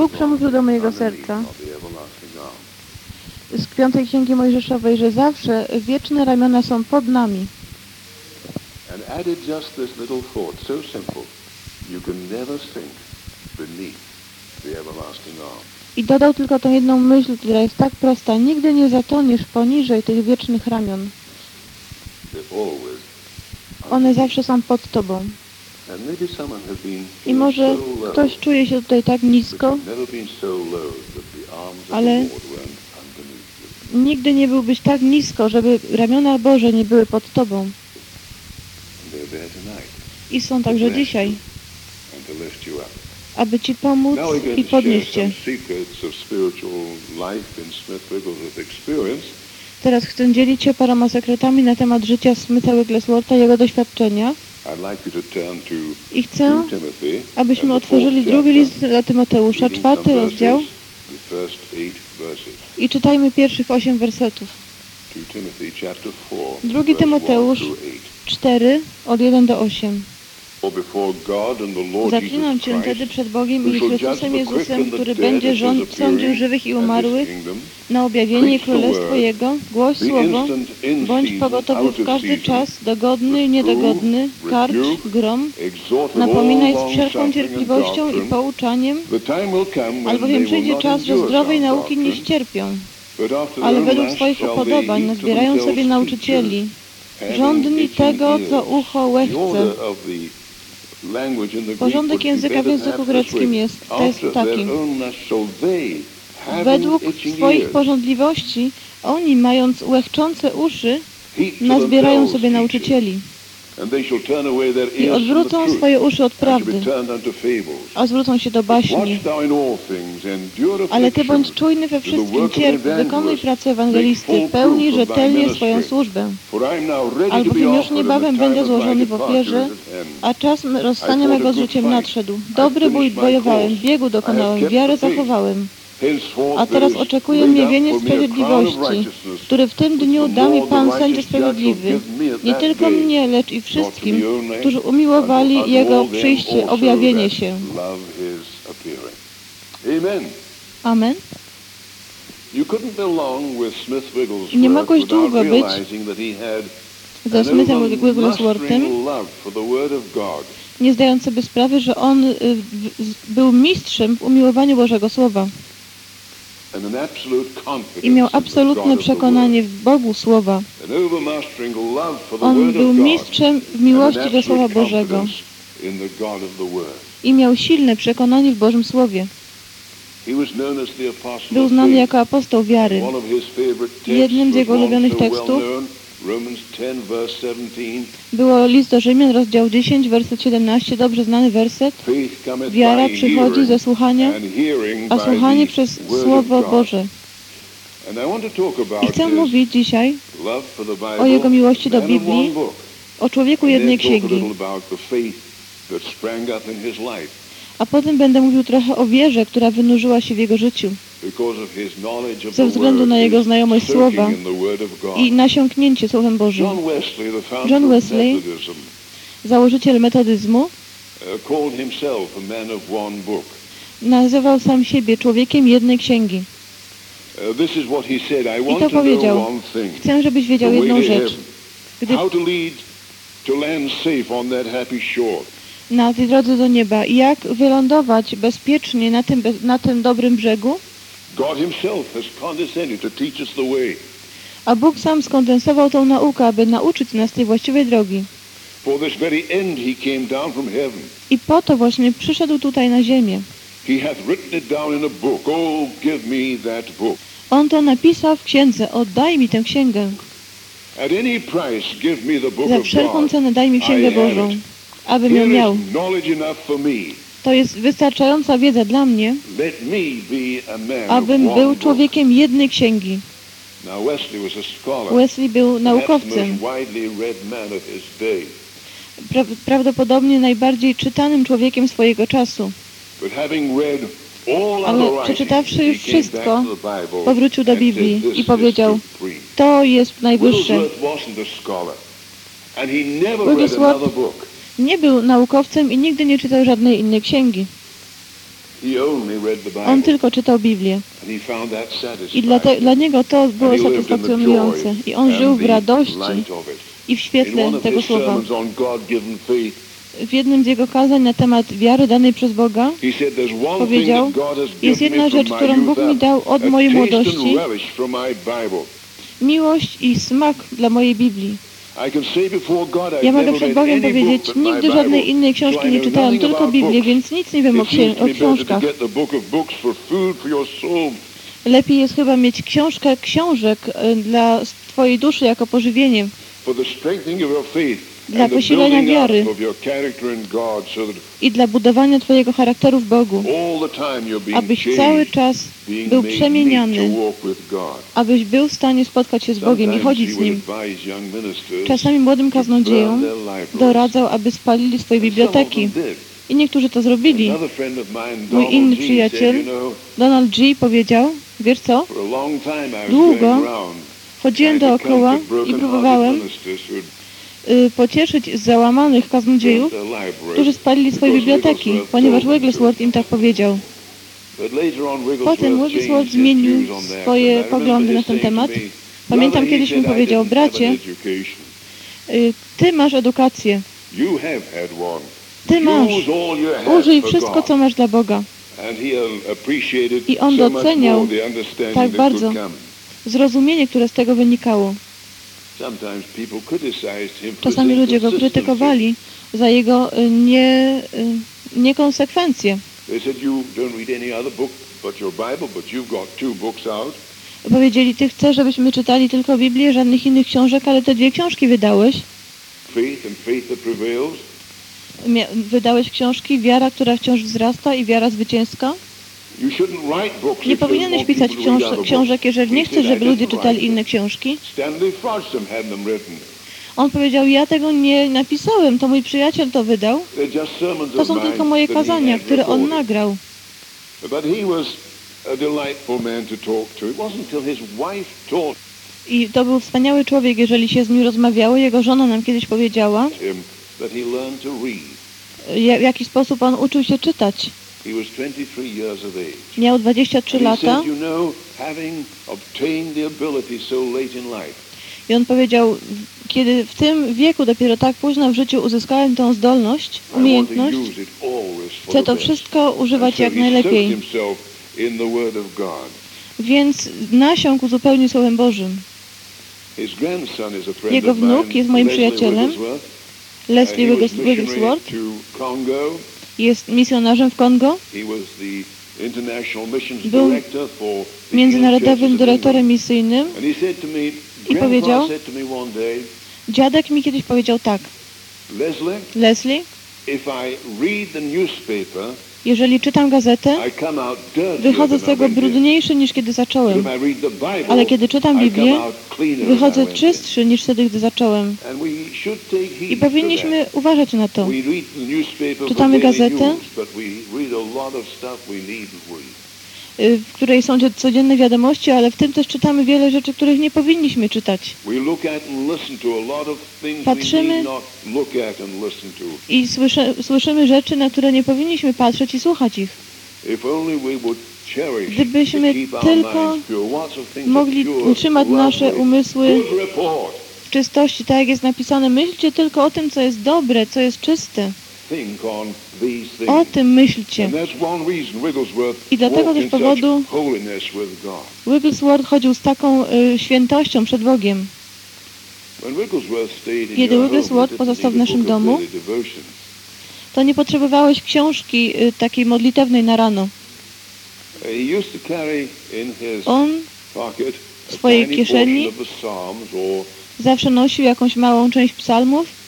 Bóg przemówił do mojego serca z piątej księgi Mojżeszowej, że zawsze wieczne ramiona są pod nami. I dodał tylko tą jedną myśl, która jest tak prosta. Nigdy nie zatoniesz poniżej tych wiecznych ramion. One zawsze są pod tobą. I może ktoś czuje się tutaj tak nisko, Ale- nigdy nie byłbyś tak nisko, żeby ramiona Boże nie były pod tobą. I są także dzisiaj, aby Ci pomóc i podnieść Cię. Teraz chcę dzielić się paroma sekretami na temat życia Smitha Wiggleswortha, jego doświadczenia I chcę, 2 Timothy abyśmy otworzyli drugi list do Tymoteusza, czwarty rozdział i czytajmy pierwszych osiem wersetów. 2 Timothy chapter 4, Drugi verse 1 Tymoteusz. through 8. Cztery, od 1 do 8. Zaklinam Cię wtedy przed Bogiem i Chrystusem Jezusem, który będzie rząd, sądził żywych i umarłych na objawienie word. Jego, głoś słowo, bądź pogotowy w każdy czas, dogodny, niedogodny, karcz, grom, napominaj z wszelką cierpliwością i pouczaniem, albowiem przyjdzie czas, że zdrowej nauki nie ścierpią, ale według swoich upodobań heap to zbierają sobie nauczycieli, having tego, co ucho łechce. Porządek języka w języku greckim jest, to jest After taki. their own lust shall they, having Według swoich porządliwości, oni mając łechczące uszy, nazbierają sobie nauczycieli I odwrócą swoje uszy od prawdy, a zwrócą się do baśni. Ale Ty bądź czujny we wszystkim, cierp, wykonuj pracę ewangelisty, pełnij rzetelnie swoją służbę. Albowiem już niebawem będę złożony w ofierze, a czas rozstania mego z życiem nadszedł. Dobry bój bojowałem, biegu dokonałem, wiarę zachowałem. A teraz oczekuję crown of sprawiedliwości, który w tym dniu da mi Pan sędzia sprawiedliwy, nie tylko mnie, lecz i wszystkim, którzy umiłowali Jego przyjście, objawienie się. Amen. Nie mogłeś długo być Ze Smithem Wigglesworthem, nie zdając sobie sprawy, że on y, był mistrzem w umiłowaniu Bożego Słowa i miał absolutne przekonanie w Bogu Słowa. On był mistrzem w miłości do Słowa Bożego i miał silne przekonanie w Bożym Słowie. Był znany jako apostoł wiary. Jednym z jego ulubionych tekstów well known, Romans 10 verse 17. Było list do Rzymian, rozdział 10, werset 17, dobrze znany werset. Wiara przychodzi ze słuchania, a słuchanie przez Słowo. Boże. I chcę mówić dzisiaj o jego miłości do Biblii, o człowieku jednej księgi. A potem będę mówił trochę o wierze, która wynurzyła się w jego życiu ze względu na jego znajomość Słowa i nasiąknięcie Słowem Bożym. John Wesley, Założyciel metodyzmu uh, nazywał sam siebie człowiekiem jednej księgi. Uh. I to powiedział. Chcę, żebyś wiedział jedną rzecz. Gdy Na tej drodze do nieba i jak wylądować bezpiecznie na tym, na tym dobrym brzegu, God himself has condescended to teach us the way. a Bóg sam skondensował tą naukę, aby nauczyć nas tej właściwej drogi. For this very end he came down from heaven. I po to właśnie przyszedł tutaj na ziemię. He hath written it down in a book. Oh, give me that book. On to napisał w księdze, oddaj mi tę księgę. At any price, give me the book Za wszelką cenę daj mi księgę Bożą. Abym ją miał. To jest wystarczająca wiedza dla mnie, abym był człowiekiem jednej księgi. Wesley był naukowcem, pra prawdopodobnie najbardziej czytanym człowiekiem swojego czasu. Ale przeczytawszy już wszystko, powrócił do Biblii said, "This i powiedział, supreme." To jest najwyższe. Wigglesworth Nie był naukowcem i nigdy nie czytał żadnej innej księgi. On tylko czytał Biblię. I dla, te, dla niego to było satysfakcjonujące. I on żył w radości i w świetle tego słowa. W jednym z jego kazań na temat wiary danej przez Boga he said, "There's one Powiedział, jest jedna rzecz, którą Bóg mi dał od mojej młodości. miłość i smak dla mojej Biblii. Ja mogę przed Bogiem powiedzieć, nigdy żadnej innej książki nie czytałem, tylko Biblię, więc nic nie wiem o, księ- o książkach. Lepiej jest chyba mieć książkę książek y, dla Twojej duszy jako pożywienie. for the strengthening of your faith Dla posilenia wiary. i dla budowania Twojego charakteru w Bogu, abyś cały czas był przemieniany, abyś był w stanie spotkać się z Bogiem i chodzić z Nim. Czasami młodym kaznodziejom doradzał, aby spalili swoje biblioteki. I niektórzy to zrobili. Mój inny przyjaciel, Donald G. powiedział, wiesz co, Długo chodziłem dookoła i próbowałem pocieszyć załamanych kaznodziejów, którzy spalili swoje biblioteki, ponieważ. Wigglesworth im tak powiedział. Potem Wigglesworth zmienił swoje poglądy na ten temat. Pamiętam, kiedyś mi said, "I powiedział, bracie, y, ty masz edukację, ty masz, użyj wszystko, God." co masz dla Boga. Appreciated I on doceniał tak bardzo. Zrozumienie, które z tego wynikało. Czasami ludzie go krytykowali za jego y, nie, y, niekonsekwencje. Powiedzieli, ty chcesz, żebyśmy czytali tylko Biblię, żadnych innych książek, ale te dwie książki wydałeś. Wydałeś książki Wiara, która wciąż wzrasta i Wiara zwycięska. Nie powinieneś pisać książ książek, jeżeli nie chcesz, żeby "I ludzie czytali write them." inne książki. On powiedział, ja tego nie napisałem, to mój przyjaciel to wydał. To są tylko moje kazania, które on nagrał. I to był wspaniały człowiek, jeżeli się z nim rozmawiało. Jego żona nam kiedyś powiedziała, w jaki sposób on uczył się czytać. He was 23 years of age. Miał 23 And he lata i on powiedział, kiedy w tym wieku, dopiero tak późno w życiu uzyskałem tą zdolność, umiejętność, chcę to wszystko używać jak najlepiej. Więc nasiąkł zupełnie Słowem Bożym. Jego wnuk jest moim przyjacielem. Leslie Wigglesworth. Jest misjonarzem w Kongo. Był międzynarodowym dyrektorem misyjnym. I powiedział- Dziadek mi kiedyś powiedział tak, Leslie, Jeżeli czytam gazetę, wychodzę z tego brudniejszy niż kiedy zacząłem. Ale kiedy czytam Biblię, Wychodzę czystszy niż wtedy, gdy zacząłem. I powinniśmy uważać na to. Czytamy gazetę. W której są dzie- codzienne wiadomości, ale w tym też czytamy wiele rzeczy, których nie powinniśmy czytać. Patrzymy-. I słyszę, słyszymy rzeczy, na które nie powinniśmy patrzeć i słuchać ich. Gdybyśmy tylko mogli utrzymać nasze umysły w czystości, tak jak jest napisane, myślcie tylko o tym, co jest dobre, co jest czyste. O tym myślcie. I dlatego też powodu-. Wigglesworth chodził z taką y, świętością przed Bogiem. Kiedy Wigglesworth pozostał w naszym domu. To nie potrzebowałeś książki y, takiej modlitewnej na rano. On a swojej kieszeni zawsze nosił jakąś małą część psalmów,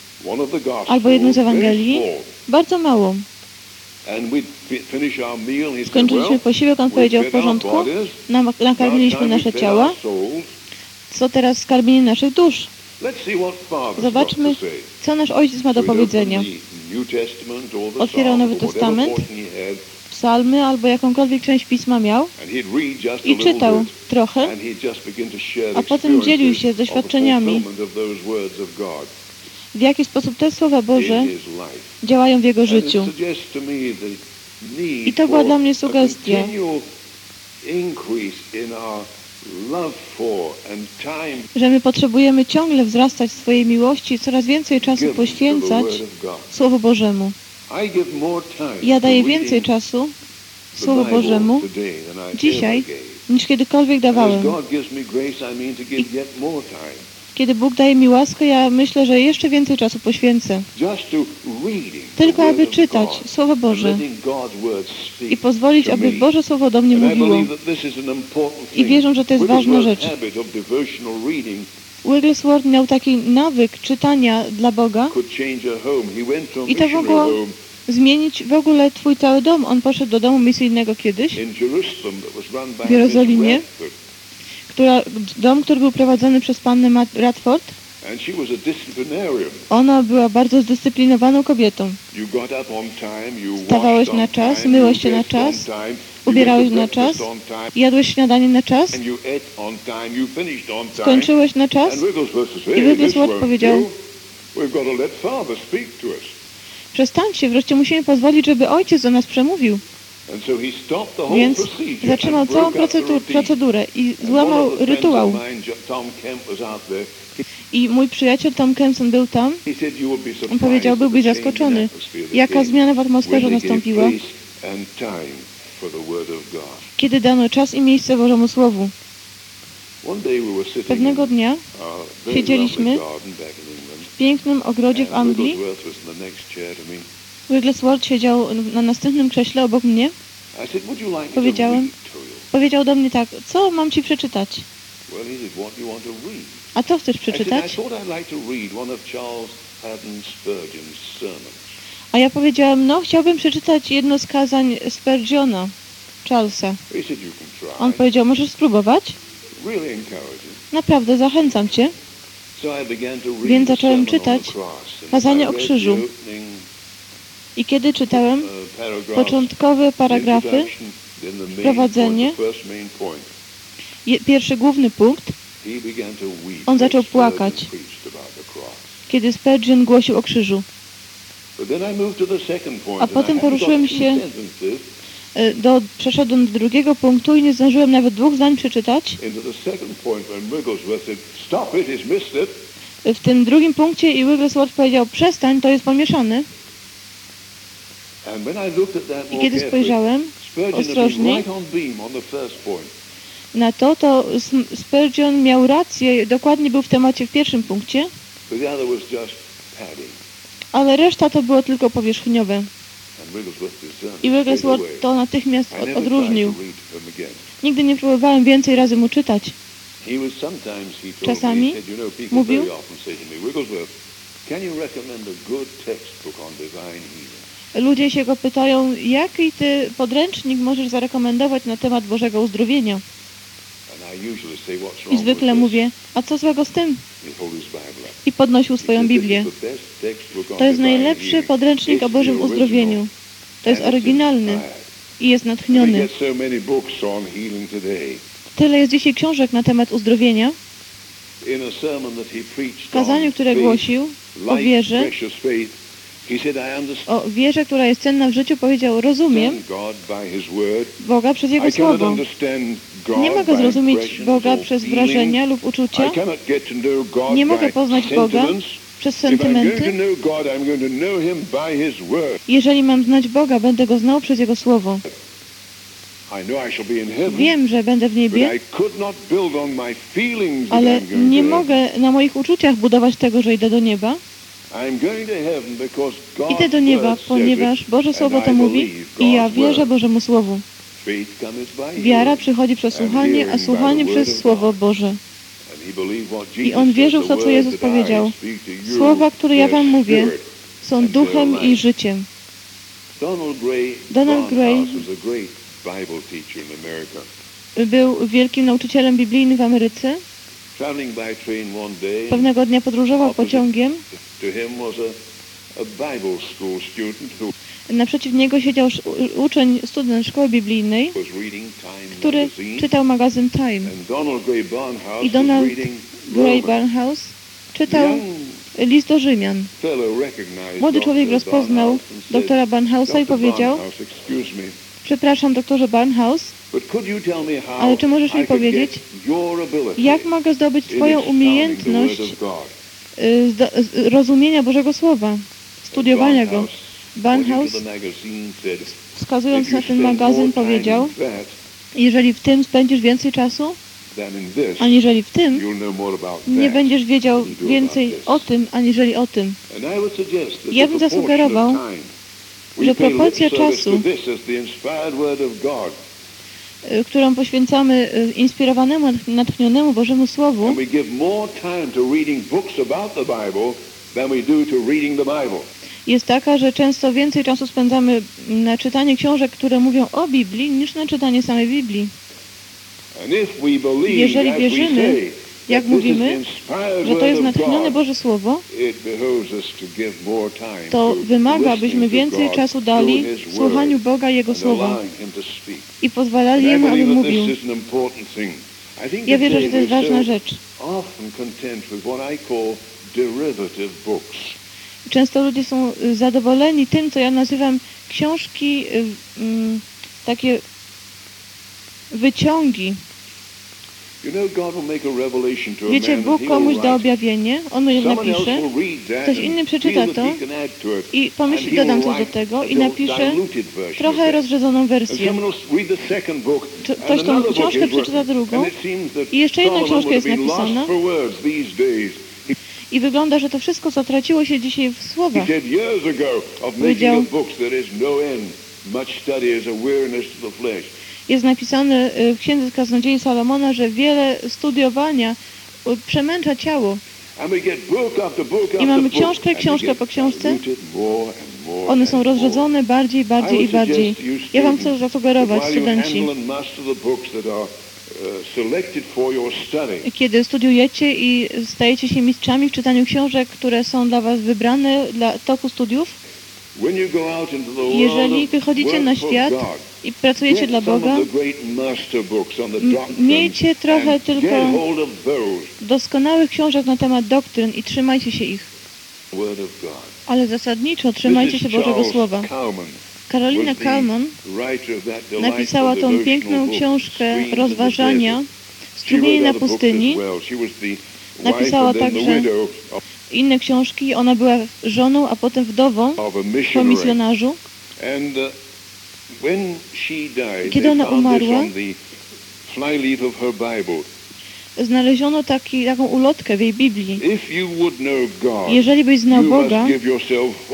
Albo jedną z Ewangelii. bardzo małą. Skończyliśmy posiłek, on powiedział w porządku, nakarmiliśmy nasze ciała, co teraz skarmienie naszych dusz. Zobaczmy, co nasz ojciec ma do powiedzenia. Otwierał Nowy Testament. Psalmy albo jakąkolwiek część pisma miał i czytał trochę, a potem dzielił się the doświadczeniami, w jaki sposób te słowa Boże działają w jego życiu. I to była dla mnie sugestia. że my potrzebujemy ciągle wzrastać w swojej miłości i coraz więcej czasu poświęcać. Słowu Bożemu. Ja daję więcej czasu Słowu Bożemu dzisiaj niż kiedykolwiek dawałem. Kiedy Bóg daje mi łaskę, ja myślę, że jeszcze więcej czasu poświęcę. Tylko aby czytać Słowo Boże i pozwolić, aby. Boże Słowo do mnie mówiło. I wierzę, że to jest ważna rzecz. Wigglesworth miał taki nawyk czytania dla Boga I to mogło zmienić w ogóle twój cały dom. On poszedł do domu misyjnego kiedyś, W Jerozolimie. Która, dom, który był prowadzony przez pannę Radford. Ona była bardzo zdyscyplinowaną kobietą. Washed na czas, myłeś się na czas, ubierałeś na czas, jadłeś śniadanie na czas, skończyłeś na czas. I Wigglesworth powiedział-. Przestańcie, wreszcie musimy pozwolić, żeby ojciec do nas przemówił. Więc zatrzymał całą procedurę i złamał rytuał. I mój przyjaciel Tom Kenson był tam. On powiedział, byłbyś in zaskoczony, jaka zmiana w atmosferze nastąpiła, kiedy dano czas i miejsce Bożemu Słowu. Pewnego dnia siedzieliśmy w pięknym ogrodzie w Anglii. Me. Wigglesworth siedział na następnym krześle obok mnie. Powiedziałem. Powiedział do mnie tak, co mam ci przeczytać? A co chcesz przeczytać? A ja powiedziałem, no chciałbym przeczytać jedno z kazań Spurgeona, Charlesa. On powiedział, możesz spróbować? Naprawdę, zachęcam cię. Więc zacząłem czytać kazanie o krzyżu. I kiedy czytałem początkowe paragrafy, wprowadzenie. pierwszy główny punkt, On zaczął płakać. kiedy Spurgeon głosił o krzyżu. A potem poruszyłem się- E, Do, przeszedłem do drugiego punktu i nie zdążyłem nawet dwóch zdań przeczytać. W tym drugim punkcie i Wigglesworth powiedział, przestań, to jest pomieszane. I kiedy spojrzałem point. na to, to Spurgeon miał rację, dokładnie był w temacie w pierwszym punkcie, ale reszta to było tylko powierzchniowe. I Wigglesworth to natychmiast odróżnił. Nigdy nie próbowałem więcej razy mu czytać. Czasami mówił, Ludzie się go pytają, jaki ty podręcznik możesz zarekomendować na temat Bożego uzdrowienia? I zwykle mówię, a co złego z tym? I podnosił swoją said, "This Biblię. To jest najlepszy podręcznik o Bożym uzdrowieniu. To jest oryginalny i jest natchniony. Tyle jest dzisiaj książek na temat uzdrowienia. W kazaniu, które głosił o wierze, o wierze, która jest cenna w życiu, powiedział, rozumiem. Boga przez Jego Słowo. Nie mogę zrozumieć Boga przez wrażenia lub uczucia, Nie mogę poznać Boga przez sentymenty. Jeżeli mam znać Boga, będę Go znał przez Jego Słowo. Wiem, że będę w niebie, ale nie mogę na moich uczuciach budować tego, że idę do nieba. Idę do nieba, ponieważ Boże Słowo to mówi i ja wierzę. Bożemu Słowu. Wiara przychodzi przez słuchanie, a słuchanie przez Słowo. Boże. I on wierzył w to, co Jezus powiedział. Słowa, które ja wam mówię, są duchem i życiem. Donald Gray. Był wielkim nauczycielem biblijnym w Ameryce. Pewnego dnia podróżował pociągiem. Naprzeciw niego siedział uczeń, student szkoły biblijnej, który czytał magazyn Time. I Donald Gray. Barnhouse czytał List do Rzymian. Młody człowiek rozpoznał doktora Barnhausa i "Dr. powiedział, przepraszam doktorze Barnhouse, Ale czy możesz mi powiedzieć, jak mogę zdobyć Twoją umiejętność word of God?" y, rozumienia Bożego Słowa, studiowania go. Barnhouse, wskazując "If you na ten magazyn, powiedział, jeżeli w tym spędzisz więcej czasu, aniżeli w tym, nie będziesz wiedział więcej about this." o tym, aniżeli o tym. Ja bym zasugerował, że proporcja czasu, którą poświęcamy y, inspirowanemu, natchnionemu Bożemu Słowu, jest taka, że często więcej czasu spędzamy na czytanie książek, które mówią o Biblii, niż na czytanie samej Biblii. Jeżeli wierzymy, jak mówimy, że to jest natchnione Boże Słowo, to wymaga, byśmy więcej czasu dali słuchaniu Boga Jego Słowa i pozwalali Jemu, aby mówił. Ja wierzę, że to jest ważna rzecz. Często ludzie są y, zadowoleni tym, co ja nazywam książki, y, mm, takie wyciągi. Wiecie, Bóg komuś da objawienie, on je Someone else napisze ktoś inny przeczyta to i pomyśli, dodam coś do tego i napisze trochę rozrzedzoną wersję. ktoś tą książkę przeczyta drugą? I jeszcze jedna książka jest napisana. I wygląda, że to wszystko zatraciło się dzisiaj w słowach. Powiedział- Jest napisane y, w Księdze Kaznodziei Salomona, że wiele studiowania y, przemęcza ciało. After mamy książkę, książkę po książce. One są rozrzedzone bardziej, bardziej i bardziej. Ja Wam chcę zasugerować, studenci, uh, kiedy studiujecie i stajecie się mistrzami w czytaniu książek, które są dla Was wybrane dla toku studiów, jeżeli wychodzicie na świat i pracujecie dla Boga, miejcie trochę tylko- doskonałych książek na temat doktryn i trzymajcie się ich. Ale zasadniczo trzymajcie się Bożego Słowa. Karolina Kalman napisała tą piękną książkę rozważania Strumienie na pustyni, Napisała także inne książki. Ona była żoną, a potem wdową po misjonarzu. Uh, Kiedy ona umarła. Znaleziono taki, taką ulotkę w jej Biblii. Jeżeli byś znał Boga,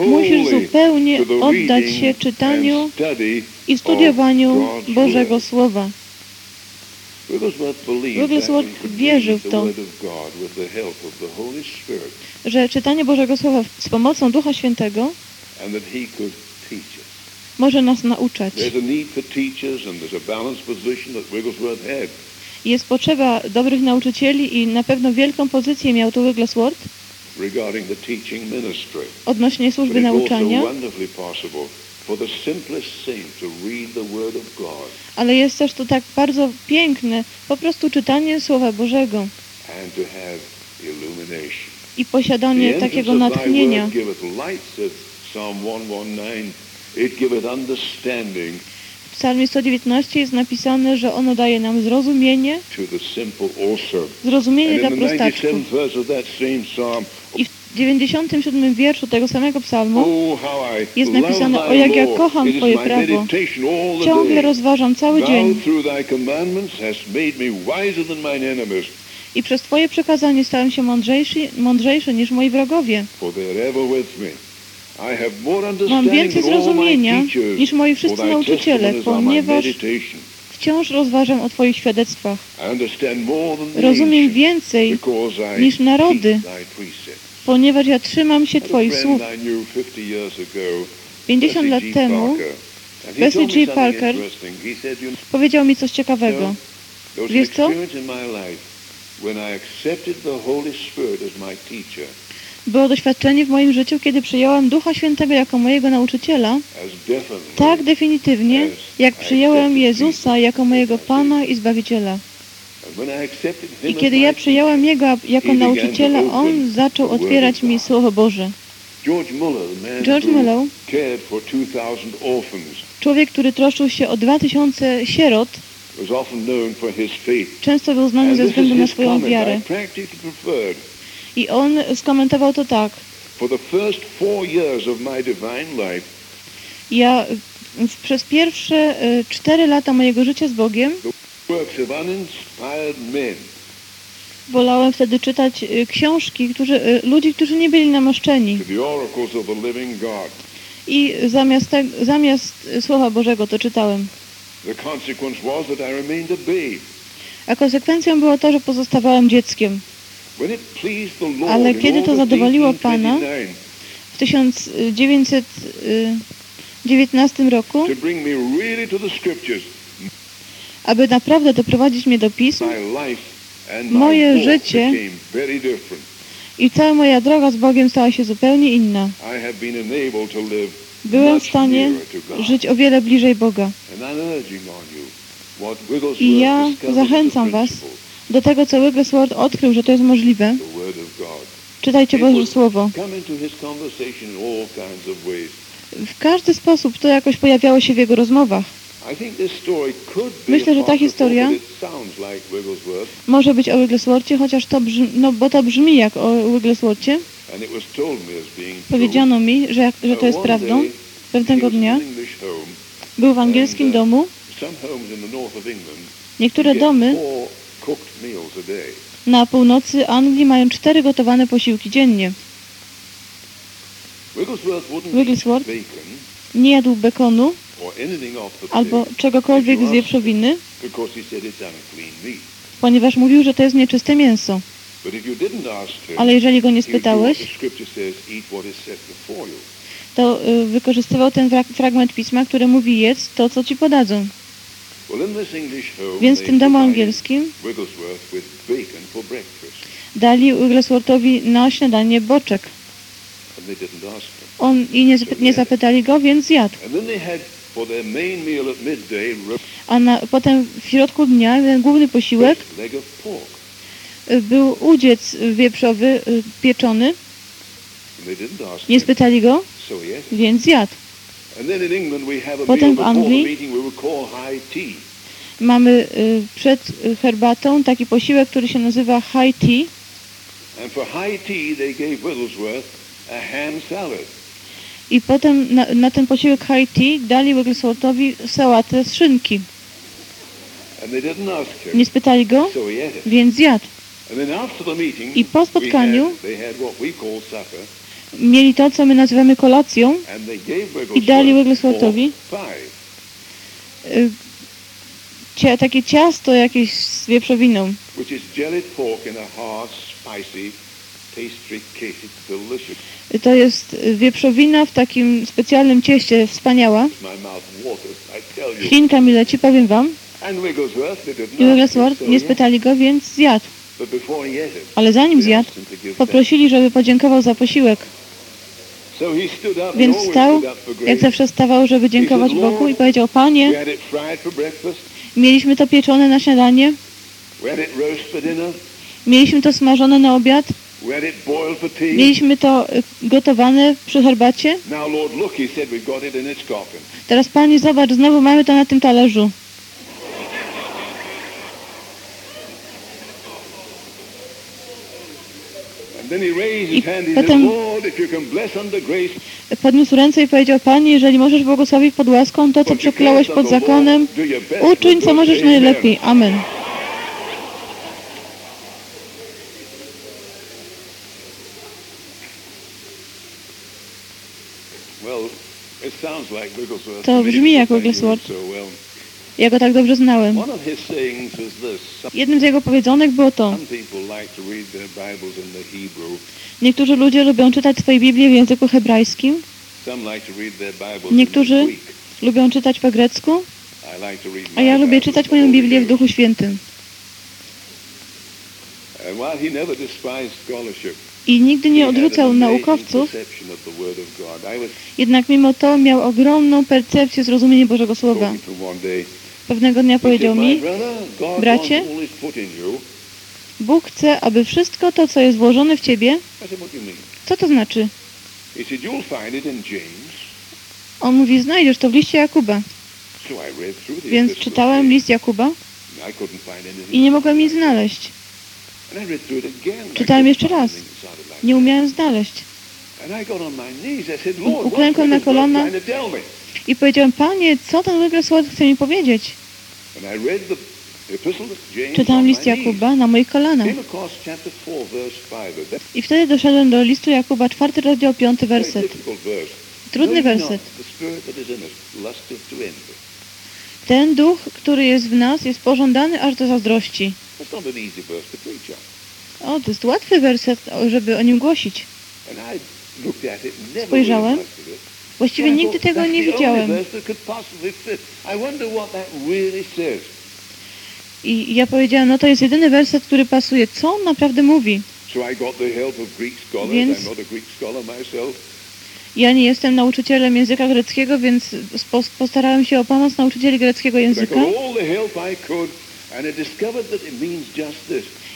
musisz zupełnie oddać się czytaniu i studiowaniu Bożego. Słowa. Wigglesworth wierzył w to. Że czytanie Bożego Słowa z pomocą Ducha Świętego może nas nauczać. Jest potrzeba dobrych nauczycieli i na pewno wielką pozycję miał tu Wigglesworth odnośnie służby nauczania, ale jest też to tak bardzo piękne, po prostu czytanie Słowa Bożego i posiadanie takiego natchnienia. word giveth light, says Psalm 119. It giveth understanding W psalmie 119 jest napisane, że ono daje nam zrozumienie, zrozumienie dla prostaczków. 97th verse of that same psalm, I w 97 wierszu tego samego psalmu Oh, jest napisane, o jak ja kocham Twoje prawo. Ciągle rozważam cały dzień i przez Twoje przekazanie stałem się mądrzejszy, mądrzejszy niż moi wrogowie. Mam więcej zrozumienia niż moi wszyscy nauczyciele, ponieważ wciąż rozważam o Twoich świadectwach. Rozumiem więcej, niż narody. Ponieważ ja trzymam się Twoich słów. I knew 50 years ago, 50 Wesley lat temu Wesley something Parker powiedział mi coś ciekawego. Wiesz co? Było doświadczenie w moim życiu, kiedy przyjąłem Ducha Świętego jako mojego nauczyciela, tak definitywnie, jak przyjąłem Jezusa jako mojego Pana i Zbawiciela. I kiedy ja przyjąłem Jego jako nauczyciela, On zaczął otwierać mi Słowo Boże. George Muller, the man George who Muller, cared for 2,000 orphans, człowiek, który troszczył się o 2000 sierot, często był znany ze względu na swoją wiarę. I on skomentował to tak. Ja przez pierwsze y, cztery lata mojego życia z Bogiem wolałem wtedy czytać y, książki którzy, y, ludzi, którzy nie byli namaszczeni. I zamiast, te, zamiast y, Słowa Bożego to czytałem. A konsekwencją było to, że pozostawałem dzieckiem. Ale kiedy to zadowoliło Pana, 1829 W 1919 roku, to bring me really to the scriptures, aby naprawdę doprowadzić mnie do pism Moje życie- i cała moja droga z Bogiem stała się zupełnie inna. Byłem w stanie żyć o wiele bliżej Boga. I ja zachęcam was, Do tego, co Wigglesworth odkrył, że to jest możliwe, czytajcie Boże Słowo. W każdy sposób to jakoś pojawiało się w jego rozmowach. Myślę, że ta historia- Może być o Wigglesworthie, chociaż to brzmi, no bo to brzmi jak o Wigglesworthie. Powiedziano mi, że, jak, że to jest prawdą. Pewnego dnia był w angielskim uh, domu. Niektóre domy na północy Anglii mają cztery gotowane posiłki dziennie. Wigglesworth nie jadł bekonu albo czegokolwiek z wieprzowiny, ponieważ mówił, że to jest nieczyste mięso. Ale jeżeli go nie spytałeś, to y, wykorzystywał ten fra- fragment pisma, który mówi jedz to, co ci podadzą. Więc w tym domu angielskim dali Wigglesworthowi na śniadanie boczek. On i nie, nie zapytali go, więc zjadł. A na, potem w środku dnia ten główny posiłek y, był udziec wieprzowy y, pieczony. Nie spytali go, więc a Potem w Anglii-. Mamy y, przed herbatą taki posiłek, który się nazywa high tea. I potem na, na ten posiłek tea dali Wigglesworthowi sałatę z szynki. Nie spytali go, więc zjadł. I po spotkaniu mieli to, co my nazywamy kolacją. I dali Wigglesworth Wigglesworthowi. Y, takie ciasto jakieś z wieprzowiną. which is jellied pork in a hard, spicy To jest wieprzowina w takim specjalnym cieście, wspaniała. Ślinka mi leci, powiem wam. I Wigglesworth nie spytali go, więc zjadł. Ale zanim zjadł, poprosili, żeby podziękował za posiłek. Więc for jak zawsze stawał, żeby dziękować Bogu i powiedział, Panie, mieliśmy to pieczone na śniadanie, mieliśmy to smażone na obiad, Mieliśmy to y, gotowane przy herbacie. Teraz Panie, zobacz, znowu mamy to na tym talerzu. I potem- Podniósł ręce i powiedział, Panie, jeżeli możesz błogosławić pod łaską to, co przekląłeś pod zakonem, uczyń, co możesz najlepiej. Amen. Well, it sounds like Wigglesworth. To brzmi jak Wigglesworth. Ja go tak dobrze znałem. Jednym z jego powiedzonek było to, niektórzy ludzie lubią czytać swoje Biblię w języku hebrajskim, Niektórzy lubią czytać po grecku, a ja lubię czytać moją Biblię w. Duchu Świętym. I nigdy nie odrzucał naukowców, jednak mimo to miał ogromną percepcję, zrozumienie Bożego Słowa. Pewnego dnia powiedział "My mi, bracie. Bóg chce, aby wszystko to, co jest włożone w ciebie, co to znaczy? On mówi, znajdziesz to w liście Jakuba. Więc czytałem list Jakuba i nie mogłem nic znaleźć. Czytałem jeszcze raz. Nie umiałem znaleźć. Uklękłem na kolana. I powiedziałem, Panie, co ten Wigglesworth chce mi powiedzieć? Czytałem list. Jakuba na moich kolanach. Came across chapter 4, verse 5. A very I wtedy doszedłem do listu Jakuba, czwarty rozdział, piąty werset. Trudny werset. Ten duch, który jest w nas, jest pożądany aż do zazdrości. On. O, to jest łatwy werset, żeby o nim głosić. Spojrzałem. Właściwie nigdy tego nie widziałem. I ja powiedziałem, no to jest jedyny werset, który pasuje. Co on naprawdę mówi? Więc- Ja nie jestem nauczycielem języka greckiego, więc postarałem się o pomoc nauczycieli greckiego języka.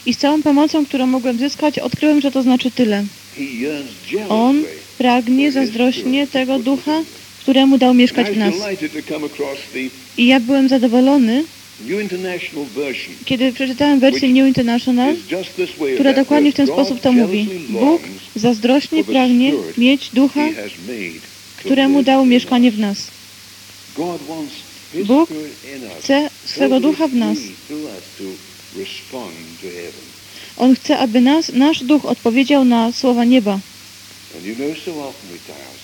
I z całą pomocą, którą mogłem zyskać, odkryłem, że to znaczy tyle. On pragnie zazdrośnie tego ducha, któremu dał mieszkać w nas. I ja byłem zadowolony. Kiedy przeczytałem wersję New International, która dokładnie w ten sposób to mówi. Bóg zazdrośnie pragnie mieć ducha, któremu dał mieszkanie w nas. Bóg Chce swego ducha w nas. On chce, aby nas, nasz duch odpowiedział na słowa nieba.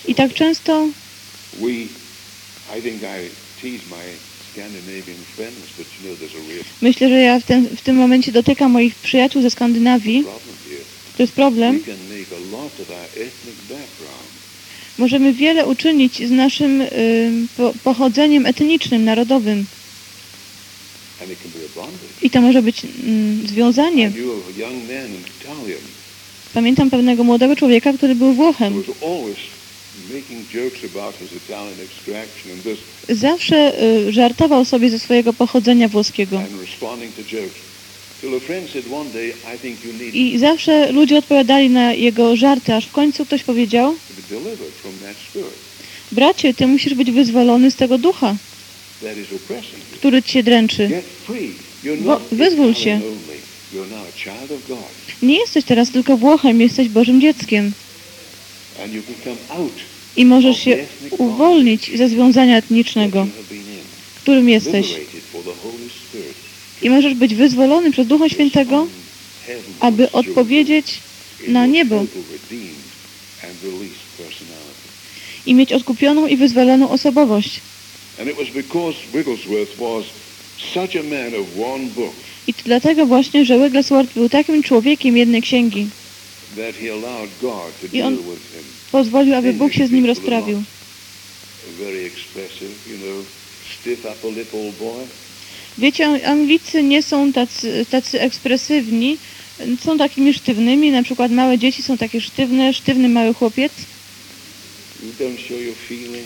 I tak często Myślę, że ja w, ten, w tym momencie dotykam moich przyjaciół ze Skandynawii. To jest problem. Możemy wiele uczynić z naszym ym, po, pochodzeniem etnicznym, narodowym. I to może być mm, związanie. Pamiętam pewnego młodego człowieka, który był Włochem. Zawsze y, żartował sobie ze swojego pochodzenia włoskiego. I zawsze ludzie odpowiadali na jego żarty, aż w końcu ktoś powiedział, bracie, ty musisz być wyzwolony z tego ducha, który cię dręczy. Not wyzwól się. Nie jesteś teraz tylko Włochem, jesteś Bożym dzieckiem. I możesz się uwolnić ze związania etnicznego, którym jesteś. I możesz być wyzwolony przez Ducha Świętego, aby odpowiedzieć na niebo i mieć odkupioną i wyzwoloną osobowość. I to dlatego właśnie, że Wigglesworth był takim człowiekiem jednej księgi. I on-. Pozwolił, aby Bóg się z nim rozprawił. Wiecie, Anglicy nie są tacy, tacy ekspresywni, są takimi sztywnymi, na przykład małe dzieci są takie sztywne, sztywny mały chłopiec,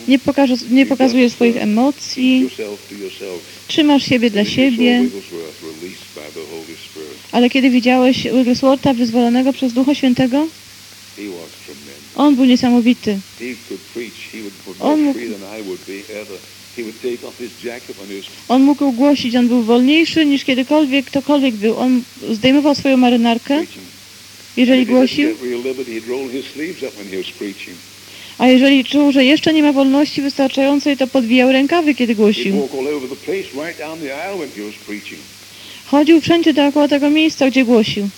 nie, pokaże, nie pokazuje swoich emocji, trzymasz siebie dla siebie, ale kiedy widziałeś Wiggleswortha wyzwolonego przez Ducha Świętego. On był niesamowity. On mógł- On mógł głosić, on był wolniejszy niż kiedykolwiek ktokolwiek był. On zdejmował swoją marynarkę, jeżeli głosił, a jeżeli czuł, że jeszcze nie ma wolności wystarczającej, to podwijał rękawy, kiedy głosił. Chodził wszędzie dookoła tego miejsca, gdzie głosił.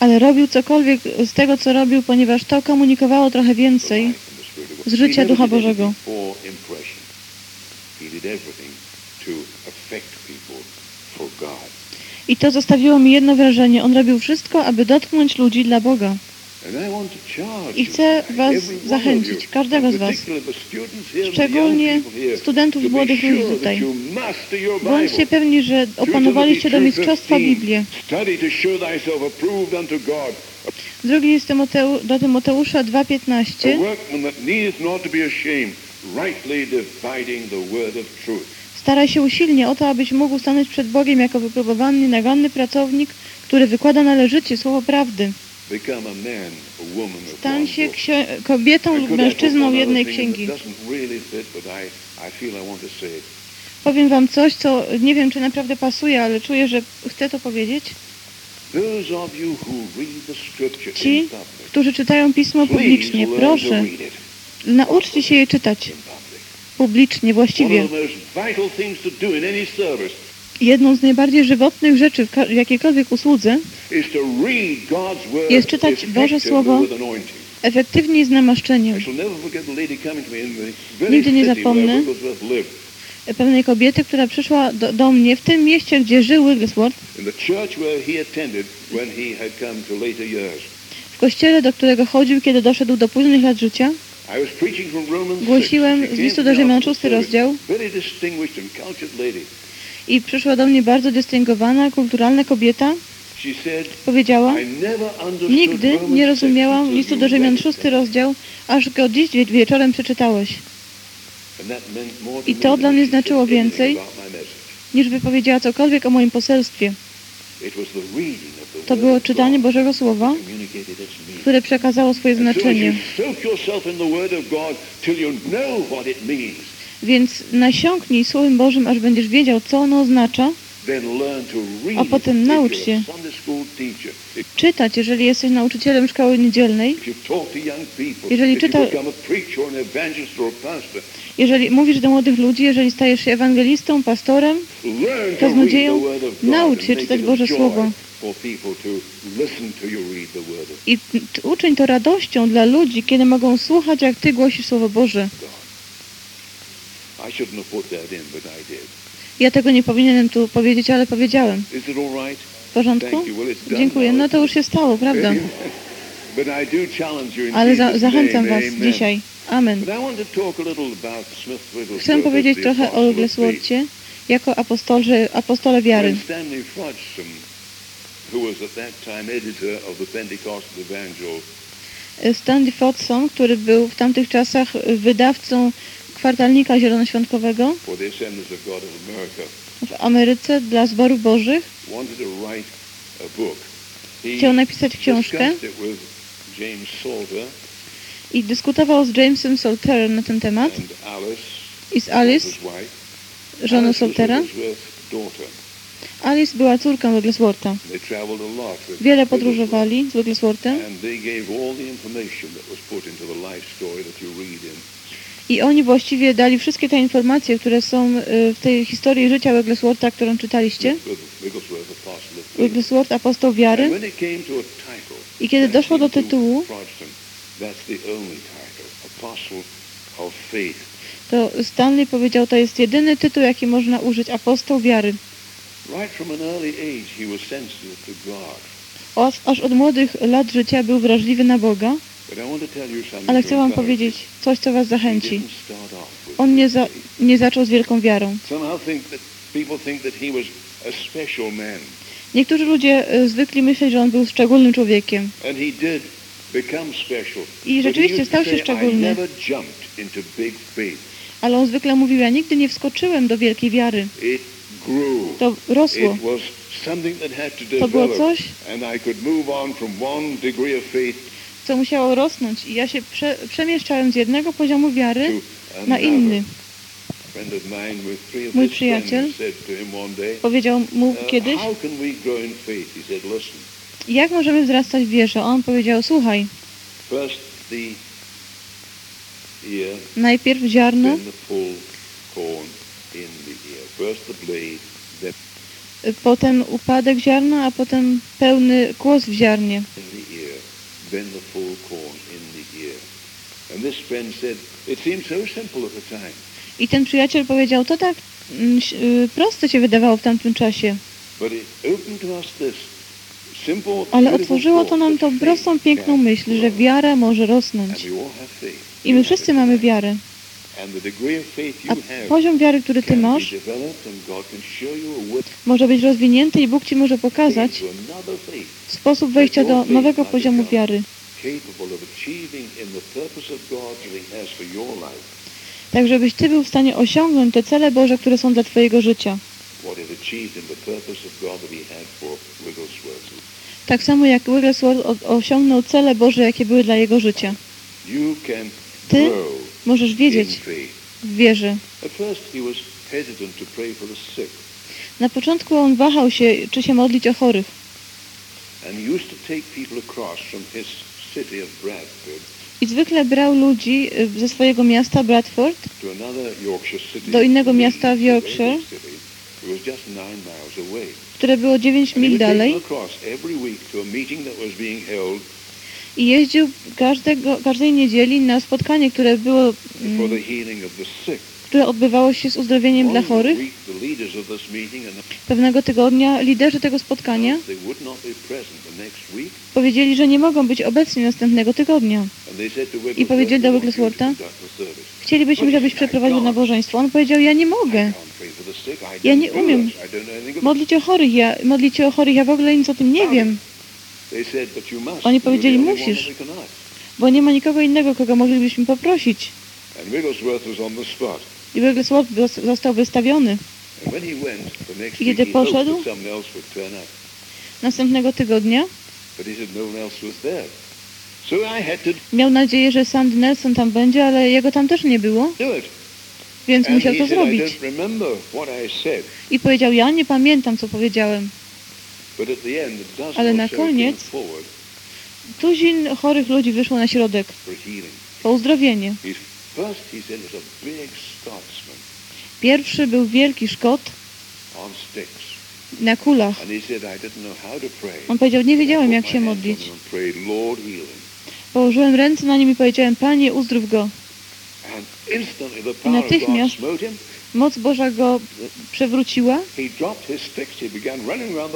Ale robił cokolwiek z tego, co robił, ponieważ to komunikowało trochę więcej. z życia Ducha Bożego. I to zostawiło mi jedno wrażenie. On robił wszystko, aby dotknąć ludzi dla Boga. I chcę was zachęcić, każdego z was, szczególnie studentów młodych ludzi tutaj. Bądźcie pewni, że opanowaliście do mistrzostwa Biblię. Drugi jest Tymoteu, do Tymoteusza a 2,15. workman that needeth not to be ashamed, rightly dividing the word of truth. Staraj się usilnie o to, abyś mógł stanąć przed Bogiem jako wypróbowany, naganny pracownik, który wykłada należycie słowo prawdy. One się kobietą lub mężczyzną jednej księgi. Powiem wam coś, co nie wiem, czy naprawdę pasuje, ale czuję, że chcę to powiedzieć. Ci, którzy czytają Pismo publicznie, proszę, nauczcie się je czytać publicznie, właściwie. Jedną z najbardziej żywotnych rzeczy w jakiejkolwiek usłudze Jest czytać Boże Słowo with anointing. efektywnie i z namaszczeniem. Nigdy nie zapomnę. Pewnej kobiety, która przyszła do, do mnie w tym mieście, gdzie żył Wigglesworth, w kościele, do którego chodził, kiedy doszedł do późnych lat życia. Głosiłem 6. She z listu do Rzymian, after the 6 service. rozdział. I przyszła do mnie bardzo dystyngowana, kulturalna kobieta. Powiedziała, nigdy nie 6 rozumiałam listu do Rzymian, read it." 6 rozdział, aż go dziś wie- wieczorem przeczytałeś. I to dla mnie znaczyło więcej. niż by powiedziała cokolwiek o moim poselstwie. To było czytanie Bożego Słowa, które przekazało swoje znaczenie. Więc nasiąknij Słowem Bożym, aż będziesz wiedział, co ono oznacza. A potem naucz się. Czytać, jeżeli jesteś nauczycielem szkoły niedzielnej, Jeżeli czyta- jeżeli mówisz do młodych ludzi, jeżeli stajesz się ewangelistą, pastorem, To of God naucz się czytać Boże Słowo. i uczyń to radością dla ludzi, kiedy mogą słuchać, jak Ty głosisz Słowo Boże. I shouldn't have put that in, but I did. Ja tego nie powinienem tu powiedzieć, ale powiedziałem. Is it all right? W porządku? Dziękuję. No to już się stało, prawda? But I do challenge you in Ale za, zachęcam. Was dzisiaj. Amen. Chcę powiedzieć trochę o. Wigglesworthie jako apostolze, apostole wiary. Stanley Fodson, który był w tamtych czasach wydawcą kwartalnika zielonoświątkowego w Ameryce dla zborów bożych, chciał napisać książkę i dyskutował z Jamesem Salterem na ten temat i z Alice, żoną Saltera. Alice była córką Wiggleswortha. Wiele podróżowali z Wigglesworthem i oni właściwie dali wszystkie te informacje, które są y, w tej historii życia Wiggleswortha, którą czytaliście. Wigglesworth, apostoł wiary. I kiedy doszło do tytułu, to Stanley powiedział, to jest jedyny tytuł, jaki można użyć, apostoł wiary. Aż od młodych lat życia był wrażliwy na Boga, Ale chcę wam powiedzieć coś, co was zachęci. On nie, za, nie zaczął z wielką wiarą. Niektórzy ludzie y, zwykli myśleć, że on był szczególnym człowiekiem. I rzeczywiście stał się szczególny. Ale on zwykle mówił, ja nigdy nie wskoczyłem do wielkiej wiary. To rosło. To było coś, Co musiało rosnąć. I ja się prze, przemieszczałem z jednego poziomu wiary na inny. Mój przyjaciel Powiedział mu kiedyś, jak możemy wzrastać w wierze? On powiedział, słuchaj, najpierw ziarno, potem upadek ziarna, a potem pełny kłos w ziarnie. The full corn in the ear. And this friend said, it seemed so simple at the time, I ten przyjaciel powiedział, to tak mm, y, proste się wydawało w tamtym czasie, but it opened to us this simple, ale otworzyło to nam tą prostą, piękną myśl, że wiara może rosnąć. I my wszyscy mamy wiarę. A poziom wiary, który ty masz, może być rozwinięty i Bóg ci może pokazać sposób wejścia do nowego poziomu wiary. tak żebyś Ty był w stanie osiągnąć te cele Boże, które są dla Twojego życia. Tak samo jak Wigglesworth osiągnął cele Boże, jakie były dla jego życia. Ty Możesz wiedzieć w wierze. Na początku on wahał się, czy się modlić o chorych. I zwykle brał ludzi y, ze swojego miasta Bradford. Do innego miasta w Yorkshire. które było 9 And he mil dalej i jeździł każdego, każdej niedzieli na spotkanie, które było, mm, które odbywało się z uzdrowieniem dla chorych. Pewnego tygodnia liderzy tego spotkania powiedzieli, że nie mogą być obecni następnego tygodnia. I powiedzieli do Wigglesworth, "We want you to Wiggleswortha, conduct the service." Chcielibyśmy, żebyś przeprowadził nabożeństwo. On powiedział, ja nie mogę Ja nie umiem modlić o chorych. Ja, modlić o chorych, ja w ogóle nic o tym nie wiem, Oni powiedzieli, musisz. that we can ask." bo nie ma nikogo innego, kogo moglibyśmy poprosić. I Wigglesworth został wystawiony. I kiedy poszedł? Następnego tygodnia no miał nadzieję, że Sandy Nelson tam będzie, ale jego tam też nie było, więc musiał to zrobić. I powiedział, ja nie pamiętam, co powiedziałem. Ale na koniec tuzin chorych ludzi wyszło na środek po uzdrowienie. Pierwszy był wielki Szkot na kulach. I. On powiedział, nie I wiedziałem, jak się modlić. Położyłem ręce na nim i powiedziałem, Panie, uzdrów go. God natychmiast. Moc Boża go przewróciła,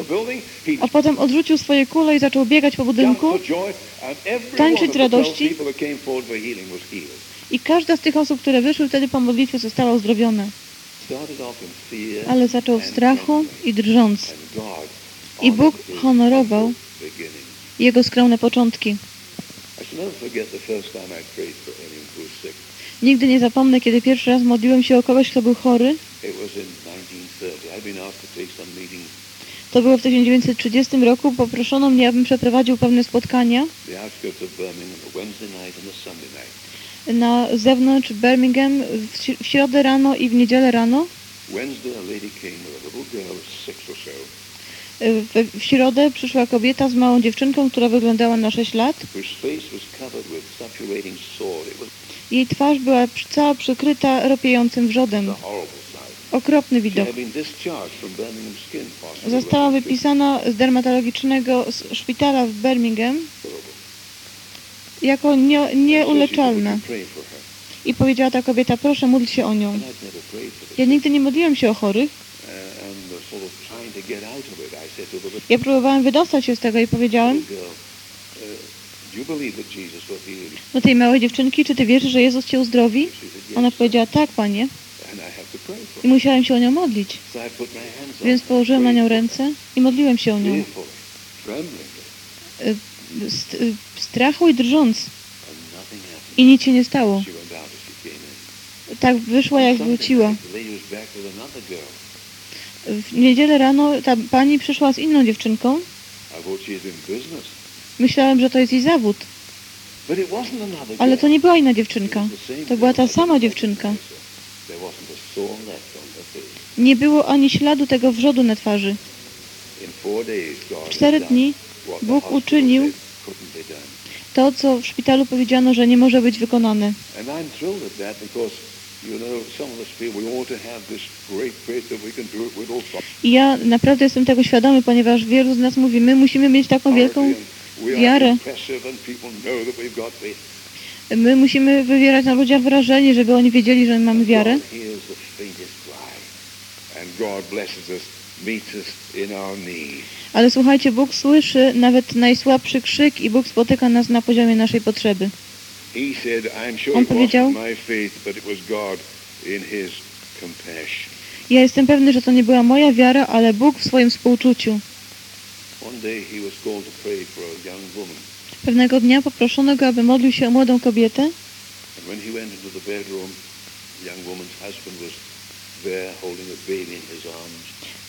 building. He a potem odrzucił swoje kule i zaczął biegać po budynku. Tańczyć radości. 12 people that came forward for healing was healed. I każda z tych osób, które wyszły wtedy po modlitwie, została uzdrowiona. Ale zaczął w strachu i drżąc. I Bóg honorował jego skromne początki. I shall never forget the first time I prayed for anyone who was sick. Nigdy nie zapomnę, kiedy pierwszy raz modliłem się o kogoś, kto był chory. It was in 1930. I'd been asked to było w 1930 roku. Poproszono mnie, abym przeprowadził pewne spotkania na zewnątrz Birmingham w śr- w środę rano i w niedzielę rano. W, w środę przyszła kobieta z małą dziewczynką, która wyglądała na 6 lat. Jej twarz była cała przykryta ropiejącym wrzodem. Okropny widok. Została wypisana z dermatologicznego szpitala w Birmingham jako nie, nieuleczalna. I powiedziała ta kobieta, proszę módl się o nią. Ja nigdy nie modliłem się o chorych. Ja próbowałem wydostać się z tego i powiedziałem do tej małej dziewczynki, czy ty wierzysz, że Jezus cię uzdrowi? Ona powiedziała, tak, panie. I musiałem się o nią modlić. Więc położyłem na nią ręce i modliłem się o nią. tremblingly, St- w strachu i drżąc. I nic się nie stało. Tak wyszła, jak wróciła. W niedzielę rano ta pani przyszła z inną dziewczynką. Myślałem, że to jest jej zawód. Ale to nie była inna dziewczynka. To była ta sama dziewczynka. Nie było ani śladu tego wrzodu na twarzy. W cztery dni Bóg uczynił to, co w szpitalu powiedziano, że nie może być wykonane. I ja naprawdę jestem tego świadomy, ponieważ wielu z nas mówi, my musimy mieć taką wielką, wiarę. my musimy wywierać na ludziach wrażenie, żeby oni wiedzieli, że mamy wiarę. Ale słuchajcie, Bóg słyszy nawet najsłabszy krzyk i Bóg spotyka nas na poziomie naszej potrzeby. On powiedział-. Ja jestem pewny, że to nie była moja wiara, ale Bóg w swoim współczuciu. Pewnego dnia poproszono go, aby modlił się o młodą kobietę.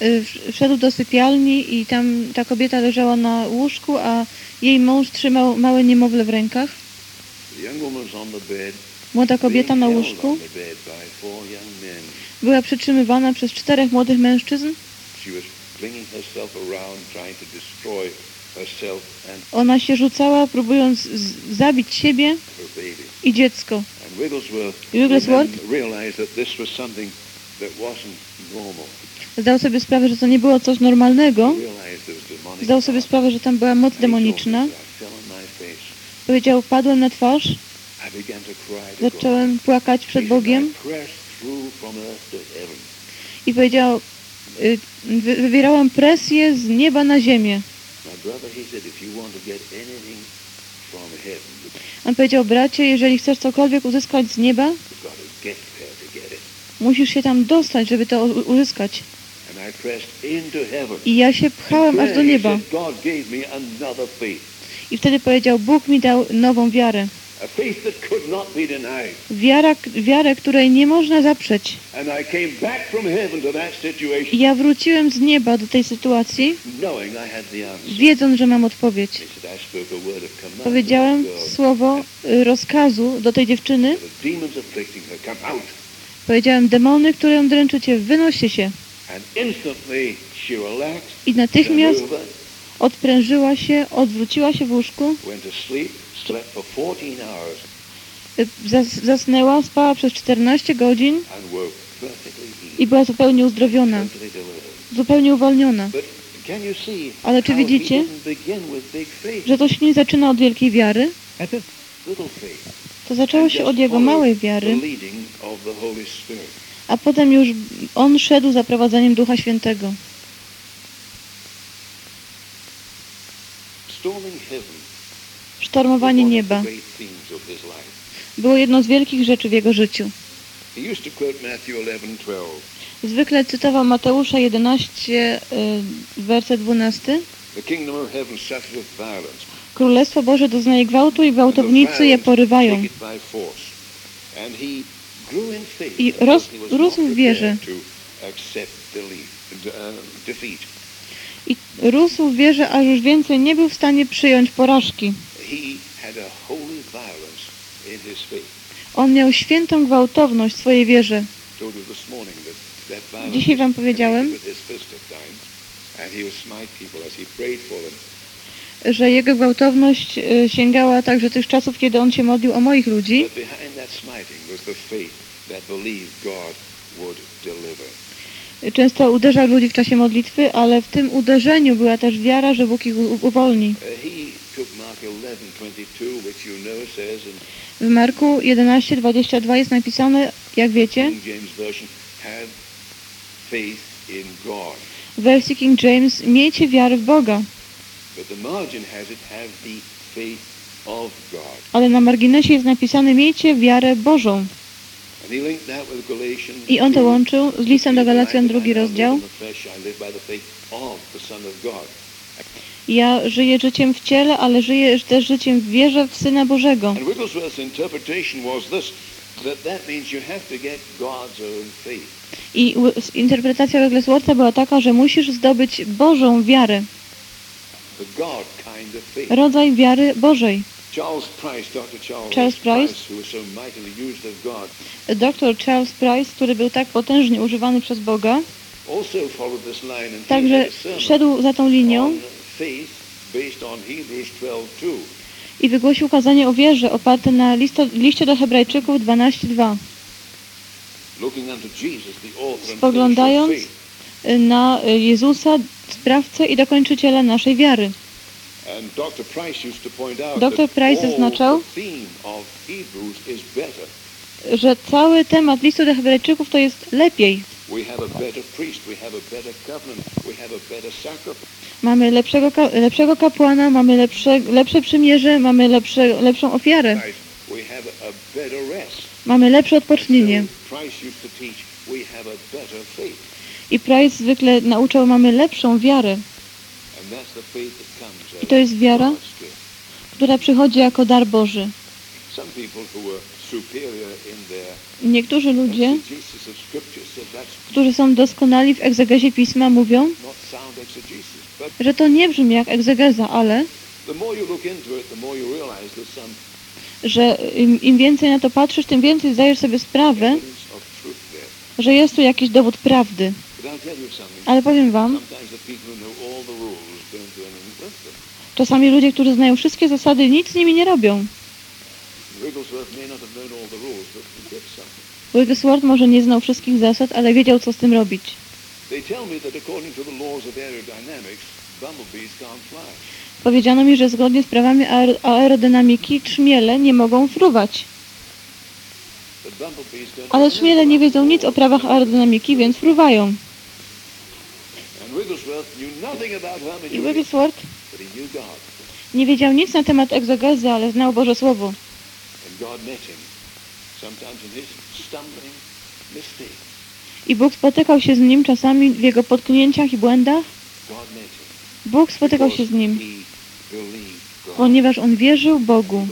Y, Wszedł do sypialni i tam ta kobieta leżała na łóżku, a jej mąż trzymał małe niemowlę w rękach. Młoda kobieta na łóżku była przytrzymywana przez czterech młodych mężczyzn. Ona się rzucała, próbując zabić siebie i dziecko. And Wigglesworth. Zdał sobie sprawę, że to nie było coś normalnego. Zdał sobie sprawę, że tam była moc demoniczna. "I. Powiedział, padłem na twarz, I zacząłem płakać przed Bogiem "I i powiedział, y, wy- wywierałem presję z nieba na ziemię. On powiedział, bracie, jeżeli chcesz cokolwiek uzyskać z nieba, musisz się tam dostać, żeby to uzyskać. I ja się pchałem aż do nieba. I wtedy powiedział, Bóg mi dał nową wiarę. Wiara, wiarę, której nie można zaprzeć. Ja wróciłem z nieba do tej sytuacji, wiedząc, że mam odpowiedź. Powiedziałem słowo y, rozkazu do tej dziewczyny. Powiedziałem, demony, które ją dręczycie, wynoście się. I natychmiast odprężyła się, odwróciła się w łóżku, went to sleep, slept for 14 hours, zas, zasnęła, spała przez 14 godzin i była zupełnie uzdrowiona, zupełnie uwolniona. Ale czy widzicie, że to się nie zaczyna od wielkiej wiary, to zaczęło się od jego małej wiary, a potem już on szedł za prowadzeniem Ducha Świętego. Storming heaven Sztormowanie nieba było jedną z wielkich rzeczy w jego życiu. He used to quote Matthew 11:12. Zwykle cytował Mateusza 11, y, werset 12. The kingdom of heaven suffereth violence. Królestwo Boże doznaje gwałtu i gwałtownicy je porywają. I rósł w wierze. uh. I rósł w wierze, aż już więcej nie był w stanie przyjąć porażki. On miał świętą gwałtowność w swojej wierze. Dzisiaj wam powiedziałem, że jego gwałtowność y, sięgała także tych czasów, kiedy on się modlił o moich ludzi. Często uderzał ludzi w czasie modlitwy, ale w tym uderzeniu była też wiara, że Bóg ich uwolni. W Marku 11:22 jest napisane, jak wiecie, w wersji King James, miejcie wiarę w Boga, ale na marginesie jest napisane, miejcie wiarę Bożą. I on to 2, łączył z listem do "The life Galacjan, drugi rozdział. Ja żyję życiem w ciele, ale żyję też życiem w wierze w Syna Bożego. I interpretacja Wiggleswortha była taka, że musisz zdobyć Bożą wiarę, rodzaj wiary Bożej. Charles Price, Dr. Charles, Charles Price. Dr Charles Price, który był tak potężnie używany przez Boga, także szedł za tą linią on faith based on Hebrews 12:2. i wygłosił kazanie o wierze oparte na listo, liście do Hebrajczyków 12.2, Looking unto Jesus, the author and finisher Spoglądając na y, Jezusa, sprawcę i dokończyciela naszej wiary. Dr. Price zaznaczał, że cały temat listu do Hebrajczyków to jest lepiej. Mamy lepszego, lepszego kapłana, mamy lepsze, lepsze przymierze, mamy lepsze, lepszą ofiarę, mamy lepsze odpocznienie. I Price zwykle nauczał, mamy lepszą wiarę, I to jest wiara? Która przychodzi jako dar Boży. Niektórzy ludzie, którzy są doskonali w egzegezie pisma, mówią, że to nie brzmi jak egzegeza, ale że im, im więcej na to patrzysz, tym więcej zdajesz sobie sprawę, że jest tu jakiś dowód prawdy. Ale powiem wam, czasami ludzie, którzy znają wszystkie zasady, nic z nimi nie robią. Wigglesworth może nie znał wszystkich zasad, ale wiedział, co z tym robić. Powiedziano mi, że zgodnie z prawami aer- aerodynamiki trzmiele nie mogą fruwać. Ale trzmiele nie wiedzą nic o prawach aerodynamiki, więc fruwają. I Wigglesworth nie wiedział nic na temat egzegezy, ale znał Boże Słowo. I Bóg spotykał się z nim czasami w jego potknięciach i błędach. Bóg spotykał się z nim, ponieważ on wierzył Bogu.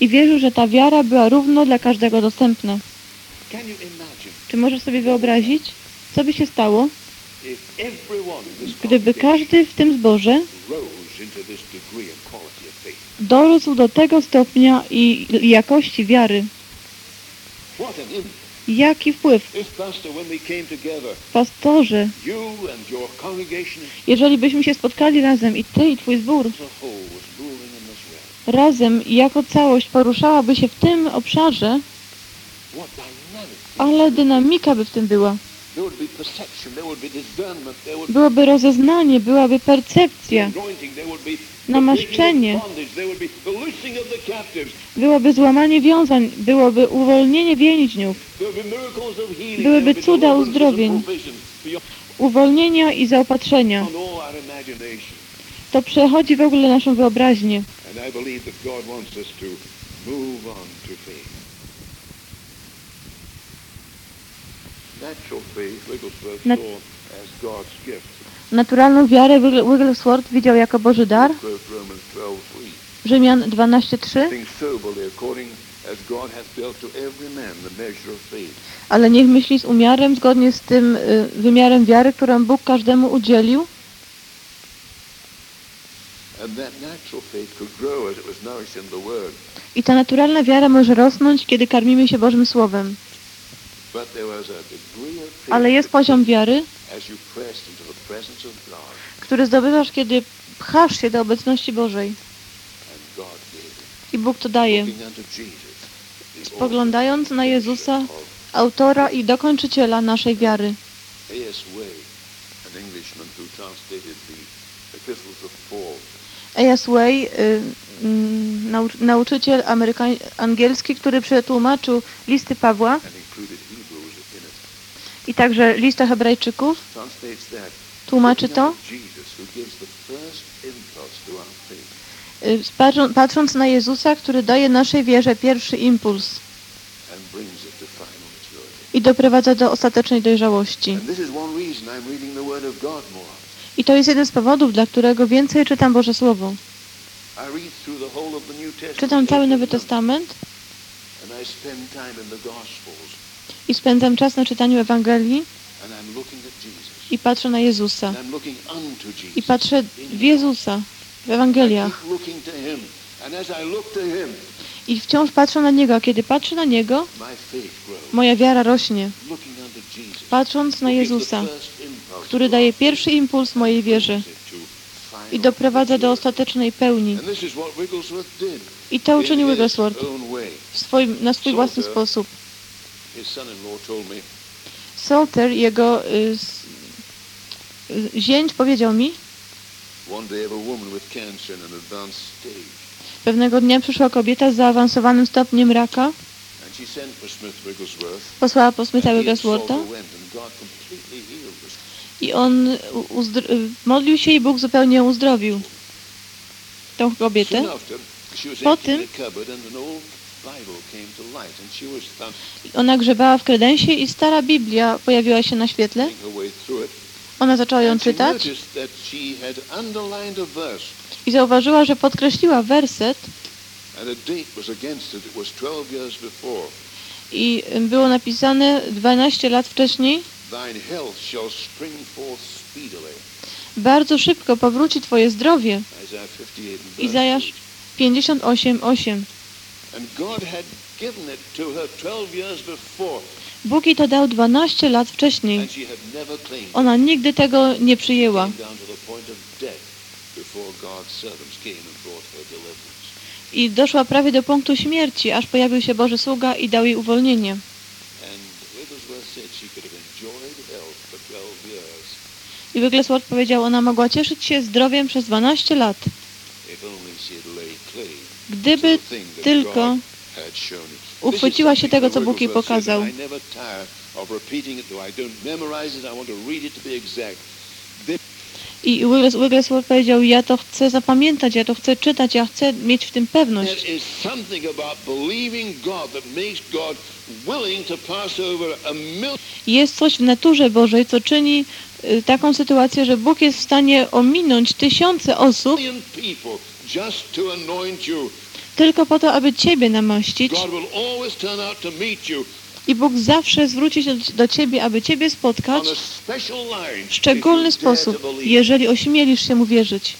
I wierzył, że ta wiara była równo dla każdego dostępna. Czy możesz sobie wyobrazić, co by się stało, gdyby każdy w tym zborze dorósł do tego stopnia i jakości wiary? Jaki wpływ, pastorze, jeżeli byśmy się spotkali razem i ty i twój zbór razem jako całość poruszałaby się w tym obszarze, ale dynamika by w tym była. Byłoby rozeznanie, byłaby percepcja, namaszczenie, byłoby złamanie wiązań, byłoby uwolnienie więźniów, Byłyby cuda uzdrowień. uwolnienia i zaopatrzenia. To przechodzi w ogóle naszą wyobraźnię. And I believe that God wants us to move on to faith. Natural faith, Wigglesworth Nat-. Naturalną wiarę Wiggle- Wigglesworth widział jako Boży dar. Quote Romans 12:3. Rzymian 12:3. Think soberly according as God hath dealt to every man the measure of faith. Ale niech myśli z umiarem, zgodnie z tym y, wymiarem wiary, którą Bóg każdemu udzielił. I ta naturalna wiara może rosnąć, kiedy karmimy się Bożym Słowem. Ale jest poziom wiary, który zdobywasz, kiedy pchasz się do obecności Bożej. I Bóg to daje. Spoglądając na Jezusa, autora i dokończyciela naszej wiary. A.S. Way, nauczyciel angielski, który przetłumaczył listy Pawła and included Hebrews in it, i także listę Hebrajczyków, tłumaczy to, y, patrząc, na Jezusa, który daje naszej wierze pierwszy impuls i doprowadza do ostatecznej dojrzałości. I to jest jeden z powodów, dla którego więcej czytam Boże Słowo. Czytam cały Nowy Testament I spędzam czas na czytaniu Ewangelii i patrzę na Jezusa. I patrzę w Jezusa w Ewangeliach. I wciąż patrzę na Niego, a kiedy patrzę na Niego, moja wiara rośnie. Patrząc na Jezusa, który daje pierwszy impuls mojej wierze i doprowadza do ostatecznej pełni. I to uczynił Wigglesworth w swoim, na swój własny sposób. Salter, jego y, y, zięć powiedział mi, pewnego dnia przyszła kobieta z zaawansowanym stopniem raka, posłała po Smitha Wiggleswortha. i on y, modlił się i Bóg zupełnie uzdrowił. Tą kobietę. Po tym- ona grzebała w kredensie i stara Biblia pojawiła się na świetle. Ona zaczęła ją czytać i zauważyła, że podkreśliła werset i było napisane 12 lat wcześniej. Bardzo szybko powróci Twoje zdrowie. Izajasz 58, 8. Bóg jej to dał 12 lat wcześniej. Ona nigdy tego nie przyjęła. I doszła prawie do punktu śmierci, aż pojawił się Boży sługa i dał jej uwolnienie. And Wigglesworth said she could have enjoyed health for 12 years I Wigglesworth powiedział, ona mogła cieszyć się zdrowiem przez 12 lat. Gdyby tylko uchwyciła się tego, co Bóg jej pokazał. I Wigglesworth powiedział, ja to chcę zapamiętać, ja to chcę czytać, ja chcę mieć w tym pewność. Jest coś w naturze Bożej, co czyni y, taką sytuację, że Bóg jest w stanie ominąć tysiące osób people just to anoint you. tylko po to, aby Ciebie namaścić. I Bóg zawsze zwróci się do- Ciebie, aby Ciebie spotkać w szczególny sposób, jeżeli ośmielisz się Mu wierzyć.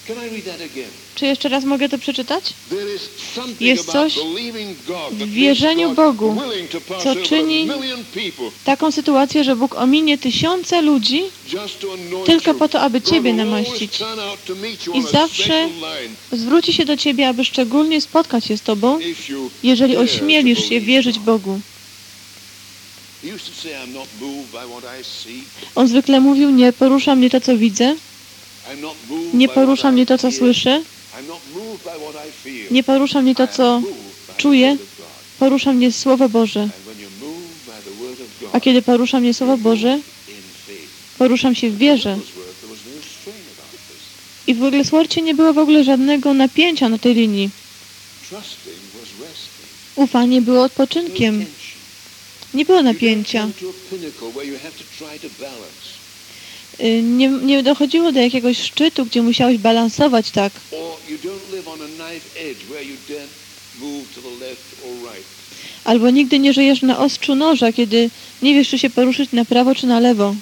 Czy jeszcze raz mogę to przeczytać? Jest coś w wierzeniu Bogu, co czyni Taką sytuację, że Bóg ominie tysiące ludzi tylko po to, aby Ciebie namaścić. I zawsze Zwróci się do Ciebie, aby szczególnie spotkać się z Tobą, jeżeli ośmielisz się wierzyć. Bogu. He used to say, I'm not moved by what I see. On zwykle mówił, nie porusza mnie to, co widzę, nie porusza mnie to, co słyszę, nie porusza mnie to, co czuję, porusza mnie Słowo Boże. A kiedy porusza mnie Słowo Boże, poruszam się w wierze. No. I w Wigglesworthie nie było w ogóle żadnego napięcia na tej linii. Ufanie było odpoczynkiem. Nie było napięcia. Y, Nie, nie dochodziło do jakiegoś szczytu, gdzie musiałeś balansować tak. Albo nigdy nie żyjesz na ostrzu noża, kiedy nie wiesz, czy się poruszyć na prawo, czy na lewo.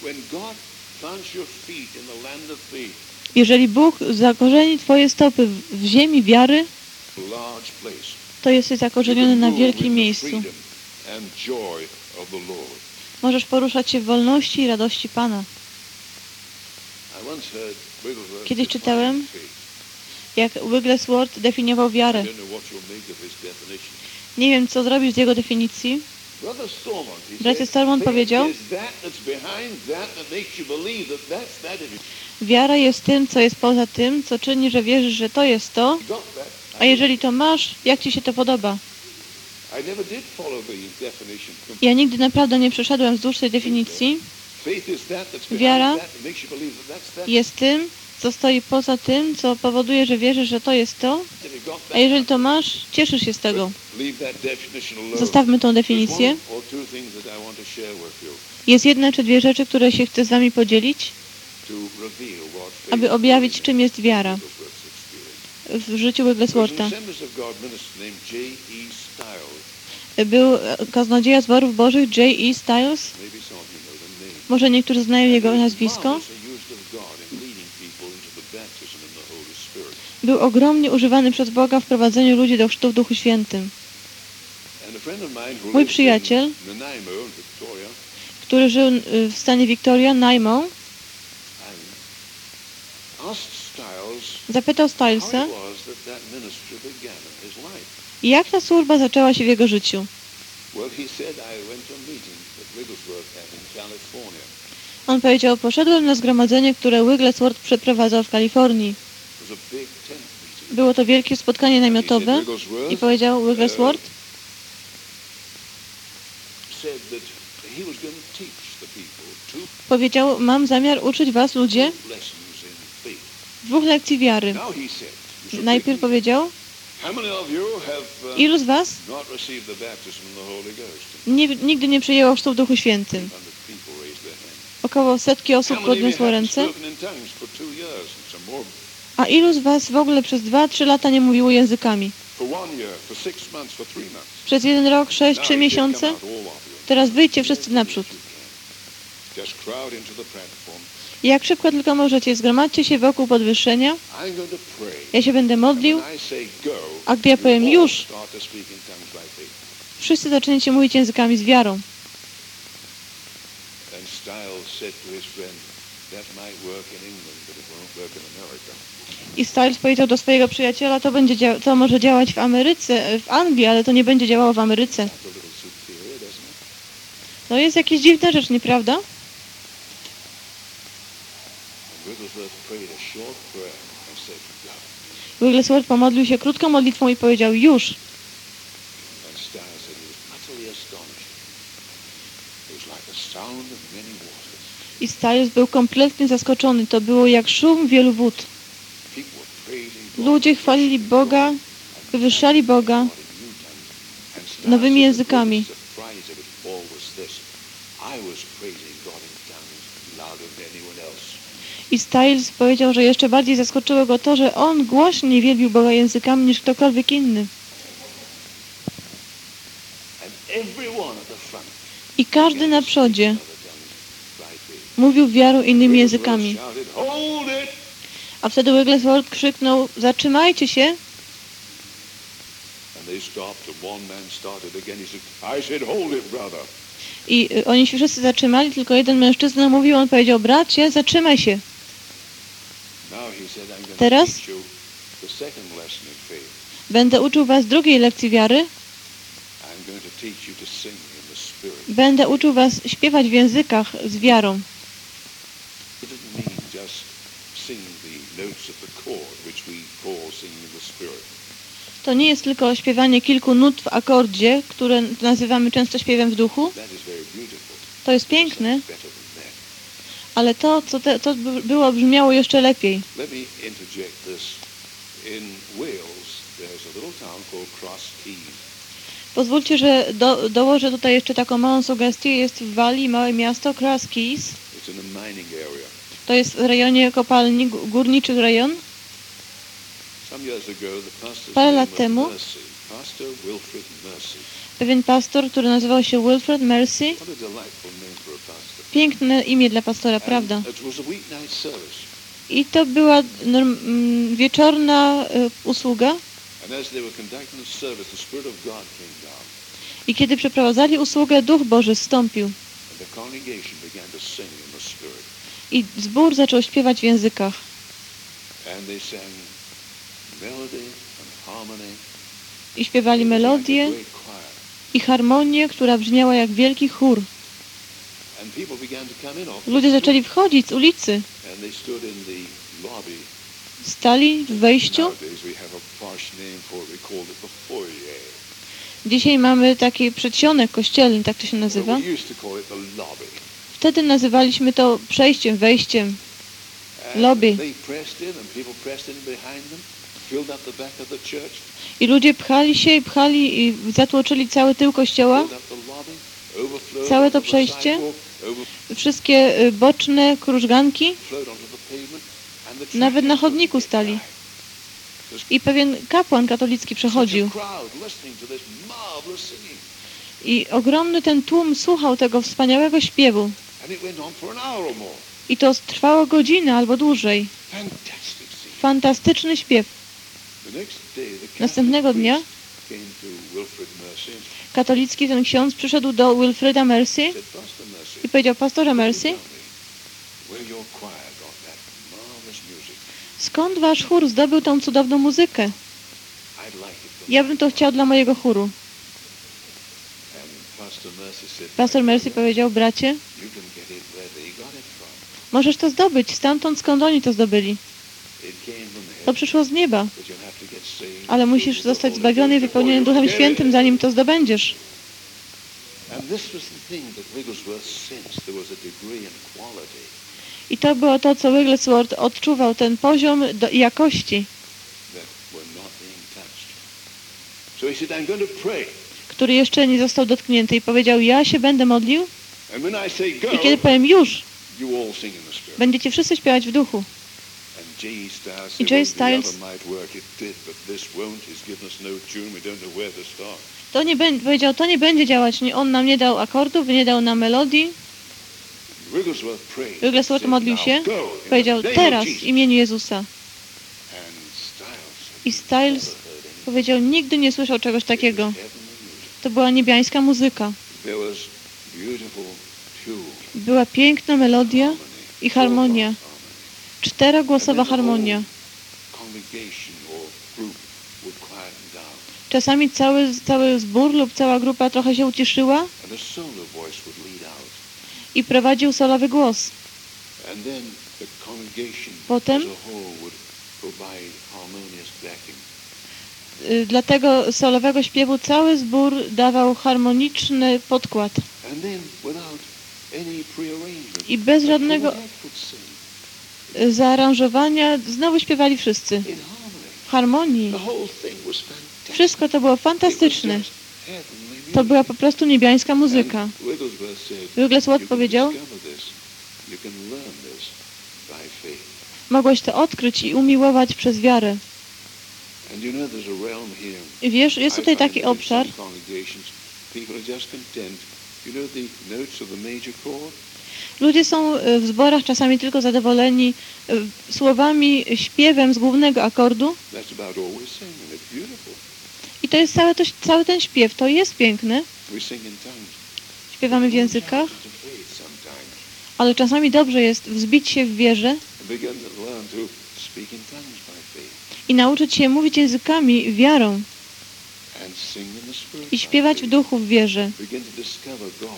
Jeżeli Bóg zakorzeni Twoje stopy w- ziemi wiary, to jesteś zakorzeniony na wielkim miejscu. Możesz poruszać się w wolności i radości Pana. Kiedyś czytałem. Jak Wigglesworth definiował wiarę. Nie wiem, co zrobisz z jego definicji. Bracie Stormont powiedział, Wiara jest tym, co jest poza tym, co czyni, że wierzysz, że to jest to. A jeżeli to masz, jak Ci się to podoba? Ja nigdy naprawdę nie przeszedłem wzdłuż tej definicji. Wiara. Jest tym, co stoi poza tym, co powoduje, że wierzysz, że to jest to. A jeżeli to masz, cieszysz się z tego. Zostawmy tą definicję. Jest jedna czy dwie rzeczy, które się chcę z Wami podzielić, aby objawić, czym jest wiara w życiu Wiggleswortha. Był kaznodzieja zborów bożych J.E. Styles. Może niektórzy znają jego nazwisko. Był ogromnie używany przez Boga w prowadzeniu ludzi do chrztu w Duchu Świętym. Mój przyjaciel, który żył y, w stanie Victoria, Styles zapytał Stylesa, life. jak ta służba zaczęła się w jego życiu. I Wigglesworth. On powiedział, poszedłem na zgromadzenie, które Wigglesworth przeprowadzał w Kalifornii. Było to wielkie spotkanie namiotowe Wigglesworth i powiedział Wigglesworth, people two powiedział, mam zamiar uczyć was ludzie dwóch lekcji wiary. Najpierw powiedział, uh, ilu z was nie, nigdy nie przyjęło chrztu w Duchu Świętym? 100 people raised their hand. Około setki osób podniosło ręce. A ilu z was w ogóle przez dwa, trzy lata nie mówiło językami? Przez jeden rok, sześć, Now trzy you said, miesiące. Teraz wyjdźcie wszyscy naprzód. Jak szybko tylko możecie, zgromadźcie się wokół podwyższenia. Ja się będę modlił. A gdy ja powiem już, wszyscy zaczniecie mówić językami z wiarą. I Styles powiedział do swojego przyjaciela, to, będzie to może działać w Ameryce, w Anglii, ale to nie będzie działało w Ameryce. To jest jakaś dziwna rzecz, nieprawda? And Wigglesworth prayed a short prayer and said, go. Wigglesworth pomodlił się krótką modlitwą i powiedział już. Stiles. I Styles był kompletnie zaskoczony. To było jak szum wielu wód. Ludzie chwalili Boga, wywyższali Boga Stiles nowymi językami. The surprise of it all was this. I was praising God in tongues louder than anyone else. I Styles powiedział, że jeszcze bardziej zaskoczyło go to, że on głośniej wielbił Boga językami niż ktokolwiek inny. I każdy na przodzie mówił wiarą innymi językami. A wtedy Wigglesworth krzyknął, zatrzymajcie się. I oni się wszyscy zatrzymali, tylko jeden mężczyzna mówił, on powiedział, bracie, zatrzymaj się. Faith. Będę uczył was drugiej lekcji wiary. Będę uczył was śpiewać w językach z wiarą. To nie jest tylko śpiewanie kilku nut w akordzie, które nazywamy często śpiewem w duchu. To jest piękne. Ale to, co te, to by- było, brzmiało jeszcze lepiej. Pozwólcie, że do, dołożę tutaj jeszcze taką małą sugestię. Jest w Walii małe miasto Cross Keys. To jest w rejonie kopalni, gó- górniczych rejon. Parę lat temu. Pewien pastor, który nazywał się Wilfred Mercy. Piękne imię dla pastora, prawda? I to była mm, wieczorna y, usługa. I kiedy przeprowadzali usługę, Duch Boży Spirit. I zbór zaczął śpiewać w językach. I śpiewali melodię i harmonię, która brzmiała jak wielki chór. And people began to come in off the Ludzie zaczęli wchodzić z ulicy. Stali w wejściu. Dzisiaj mamy taki przedsionek kościelny, tak to się nazywa. Wtedy nazywaliśmy to przejściem, wejściem. Lobby. I ludzie pchali się i pchali i zatłoczyli cały tył kościoła. Całe to przejście. Wszystkie y, boczne krużganki Nawet na chodniku stali. i pewien kapłan katolicki przechodził. I ogromny ten tłum słuchał tego wspaniałego śpiewu. I to trwało godzinę albo dłużej. Fantastyczny śpiew. Następnego dnia katolicki ten ksiądz przyszedł do Wilfreda Mercy, i powiedział, pastorze Mercy, skąd wasz chór zdobył tą cudowną muzykę? Ja bym to choir." chciał dla mojego chóru. Pastor Mercy said, Pastor "My Mercy brother, powiedział, bracie, możesz to zdobyć stamtąd, skąd oni to zdobyli. To przyszło z nieba, ale musisz zostać zbawiony i wypełniony Duchem Świętym, zanim to zdobędziesz. I to było to, co Wigglesworth odczuwał, ten poziom do, jakości, który jeszcze nie został dotknięty i powiedział, ja się będę modlił? I kiedy powiem już, będziecie wszyscy śpiewać w duchu. I said, J. well, the other Styles- to nie będzie, powiedział, to nie będzie działać. On nam nie dał akordów, nie dał nam melodii. Wigglesworth modlił "Now się, powiedział teraz w Jesus." imieniu Jezusa. I Styles "Never heard anything powiedział, nigdy nie słyszał czegoś takiego. To była niebiańska muzyka. Była piękna melodia i harmonia. Czterogłosowa harmonia. Czasami cały, cały zbór lub cała grupa trochę się uciszyła i prowadził solowy głos. Potem? Y, Dla tego solowego śpiewu cały zbór dawał harmoniczny podkład. I bez żadnego zaaranżowania znowu śpiewali wszyscy. W harmonii. Wszystko to było fantastyczne. To była po prostu niebiańska muzyka. Wigglesworth powiedział, mogłeś to odkryć i umiłować przez wiarę. I wiesz, jest tutaj taki obszar, ludzie są y, w zborach czasami tylko zadowoleni y, słowami, śpiewem z głównego akordu i to jest cały, to, cały ten śpiew. To jest piękne. Śpiewamy w językach, ale czasami dobrze jest wzbić się w wierze i nauczyć się mówić językami wiarą i śpiewać w duchu w wierze.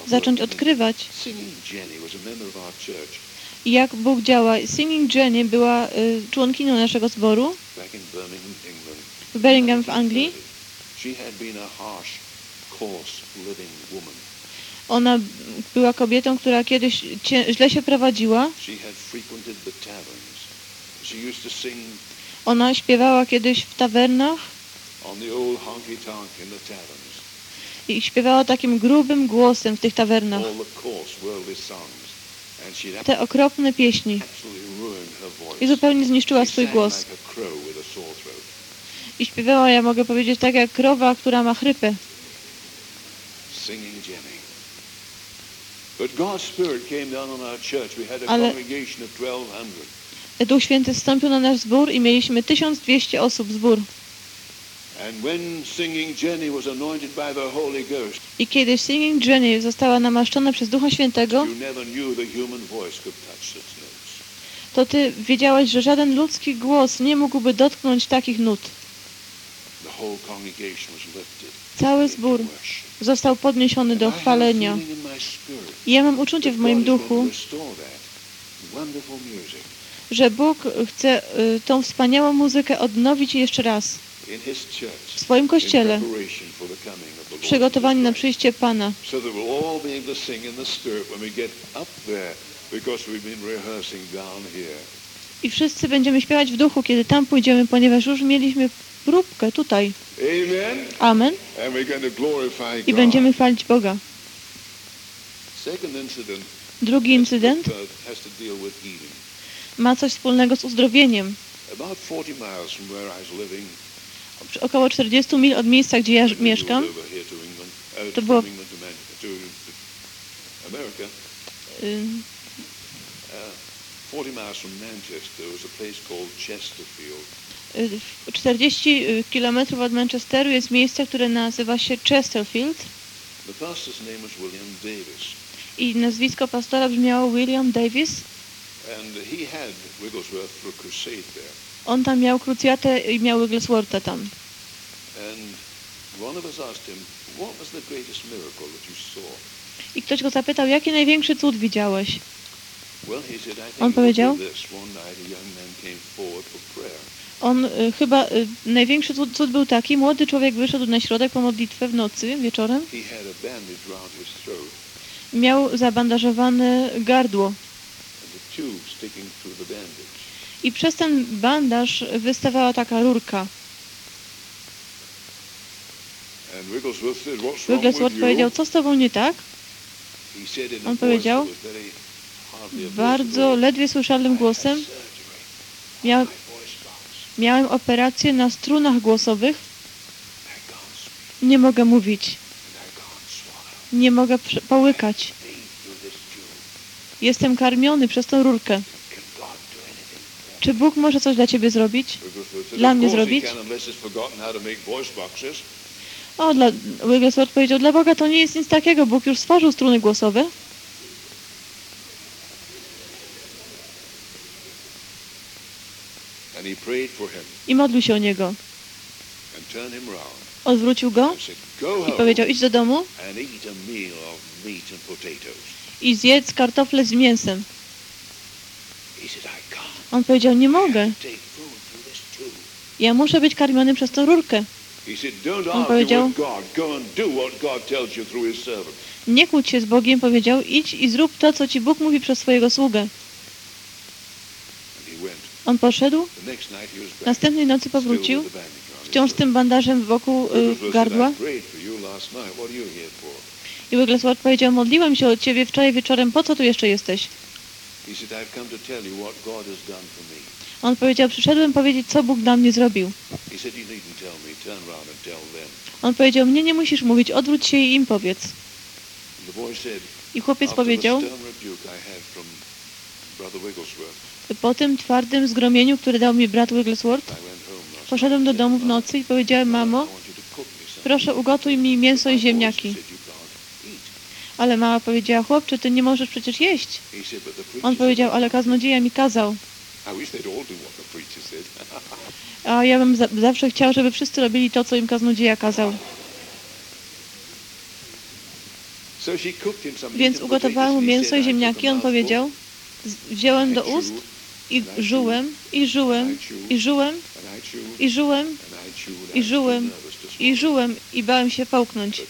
Zacząć odkrywać, jak Bóg działa. Singing Jenny była y, członkinią naszego zboru w Birmingham w Anglii. Ona była kobietą, która kiedyś źle się prowadziła. She had frequented the taverns. She used to sing Ona śpiewała kiedyś w tawernach i śpiewała takim grubym głosem w tych tawernach. Te okropne pieśni. I zupełnie zniszczyła swój głos. I śpiewała, ja mogę powiedzieć, tak jak krowa, która ma chrypę. Ale- congregation of 1,200. Duch Święty zstąpił na nasz zbór i mieliśmy 1200 osób zbór. I kiedy Singing Jenny została namaszczona przez Ducha Świętego, to ty wiedziałeś, że żaden ludzki głos nie mógłby dotknąć takich nut. The whole congregation was lifted. Cały zbór został podniesiony do chwalenia. I ja mam uczucie w moim duchu, że Bóg chce y, tą wspaniałą muzykę odnowić jeszcze raz w swoim kościele, przygotowani na przyjście Pana. I wszyscy będziemy śpiewać w duchu, kiedy tam pójdziemy, ponieważ już mieliśmy próbkę tutaj. Amen. I będziemy chwalić Boga. Drugi incydent uh, ma coś wspólnego z uzdrowieniem. About 40 miles from where I was living, Przy Około 40 mil od miejsca, gdzie ja mieszkam, to uh, To było- to America, y, uh, 40 miles from Manchester was a place called Chesterfield. Y, w 40 kilometrów od Manchesteru jest miejsce, które nazywa się Chesterfield The pastor's name was William Davis, i nazwisko pastora brzmiało William Davis. and he had Wigglesworth for crusade there. On tam miał krucjatę i miał Wiggleswortha tam. And one of us asked him, what was the greatest miracle that you saw? I ktoś go zapytał, jaki największy cud widziałeś? Well, he said, I think On powiedział? was this. One night a young man came forward for prayer. On y, chyba, y, największy cud, był taki, młody człowiek wyszedł na środek po modlitwę w nocy, wieczorem. Miał zabandażowane gardło i przez ten bandaż wystawała taka rurka. Wigglesworth powiedział, co z tobą nie tak? On powiedział, Bardzo ledwie "I słyszalnym głosem, surgery." Miałem operację na strunach głosowych. Nie mogę mówić. Nie mogę połykać. Jestem karmiony przez tą rurkę. Czy Bóg może coś dla ciebie zrobić? Dla mnie zrobić? O, dla, Wigglesworth powiedział, dla Boga to nie jest nic takiego. Bóg już stworzył struny głosowe. And he prayed for him I modlił się o niego. Odwrócił go i powiedział, idź do domu i zjedz kartofle z mięsem. On powiedział, nie mogę. Ja muszę być karmiony przez tą rurkę. On powiedział-. Nie kłóć się z Bogiem, powiedział, idź i zrób to, co ci Bóg mówi przez swojego sługę. On poszedł, następnej nocy powrócił, wciąż z tym bandażem wokół y, gardła. I Wigglesworth powiedział, modliłem się o ciebie wczoraj wieczorem, po co tu jeszcze jesteś? On powiedział, przyszedłem powiedzieć, co Bóg dla mnie zrobił. On powiedział, mnie nie musisz mówić, odwróć się i im powiedz. I chłopiec powiedział, po tym twardym zgromieniu, które dał mi brat Wigglesworth, poszedłem do domu w nocy i powiedziałem, mamo, proszę ugotuj mi mięso i ziemniaki. Ale mama powiedziała, chłopcze, ty nie możesz przecież jeść. He said, "But the preacher On powiedział, ale kaznodzieja mi kazał. A ja bym za zawsze chciał, żeby wszyscy robili to, co im kaznodzieja kazał. Więc ugotowałem mu mięso i "I took a ziemniaki. On powiedział, wziąłem do ust i żułem, i żułem, i żułem, and I chewed, i żułem, and I chewed, i bałem się połknąć.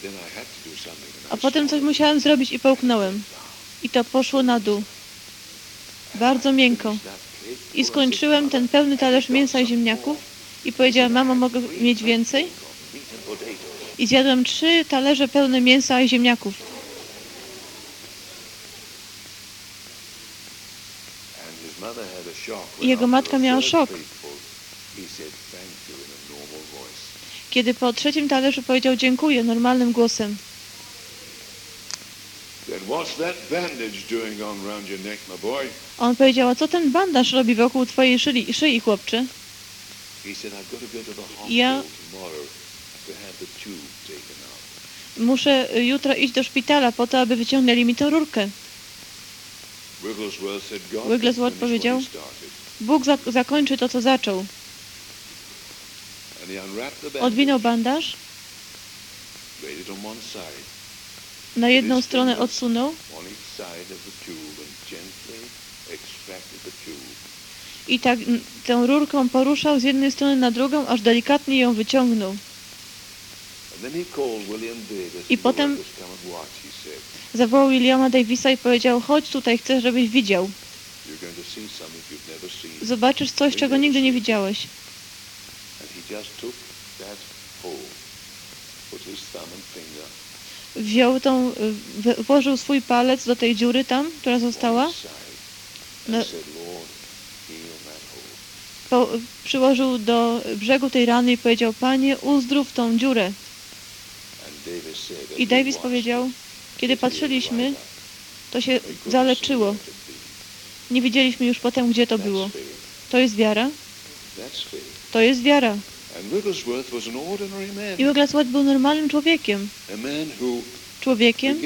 A potem coś musiałem zrobić i połknąłem. I to poszło na dół. Bardzo miękko. I skończyłem ten pełny talerz mięsa i ziemniaków i powiedziałem, mamo, mogę mieć więcej? I zjadłem trzy talerze pełne mięsa i ziemniaków. And his mother had a shock I when jego matka miała szok. Kiedy po trzecim talerzu powiedział dziękuję normalnym głosem. On powiedział, a co ten bandaż robi wokół twojej szyi, szyi chłopcze? Ja-. Muszę y, jutro iść do szpitala po to, aby wyciągnęli mi tę rurkę. Wigglesworth powiedział. Bóg zak- zakończy to, co zaczął. Odwinął bandaż, na jedną stronę odsunął i tak tą rurką poruszał z jednej strony na drugą, aż delikatnie ją wyciągnął. I potem-. Zawołał Williama Davisa i powiedział, chodź tutaj, chcę, żebyś widział. Zobaczysz coś, czego nigdy nie widziałeś. Wziął tą, włożył swój palec do tej dziury tam, która została, No. po, przyłożył do brzegu tej rany i powiedział, panie, uzdrów tą dziurę. I Davis powiedział, kiedy patrzyliśmy, to się zaleczyło. Nie wiedzieliśmy już potem, gdzie to było. To jest wiara? To jest wiara. I Wigglesworth był normalnym człowiekiem. Człowiekiem,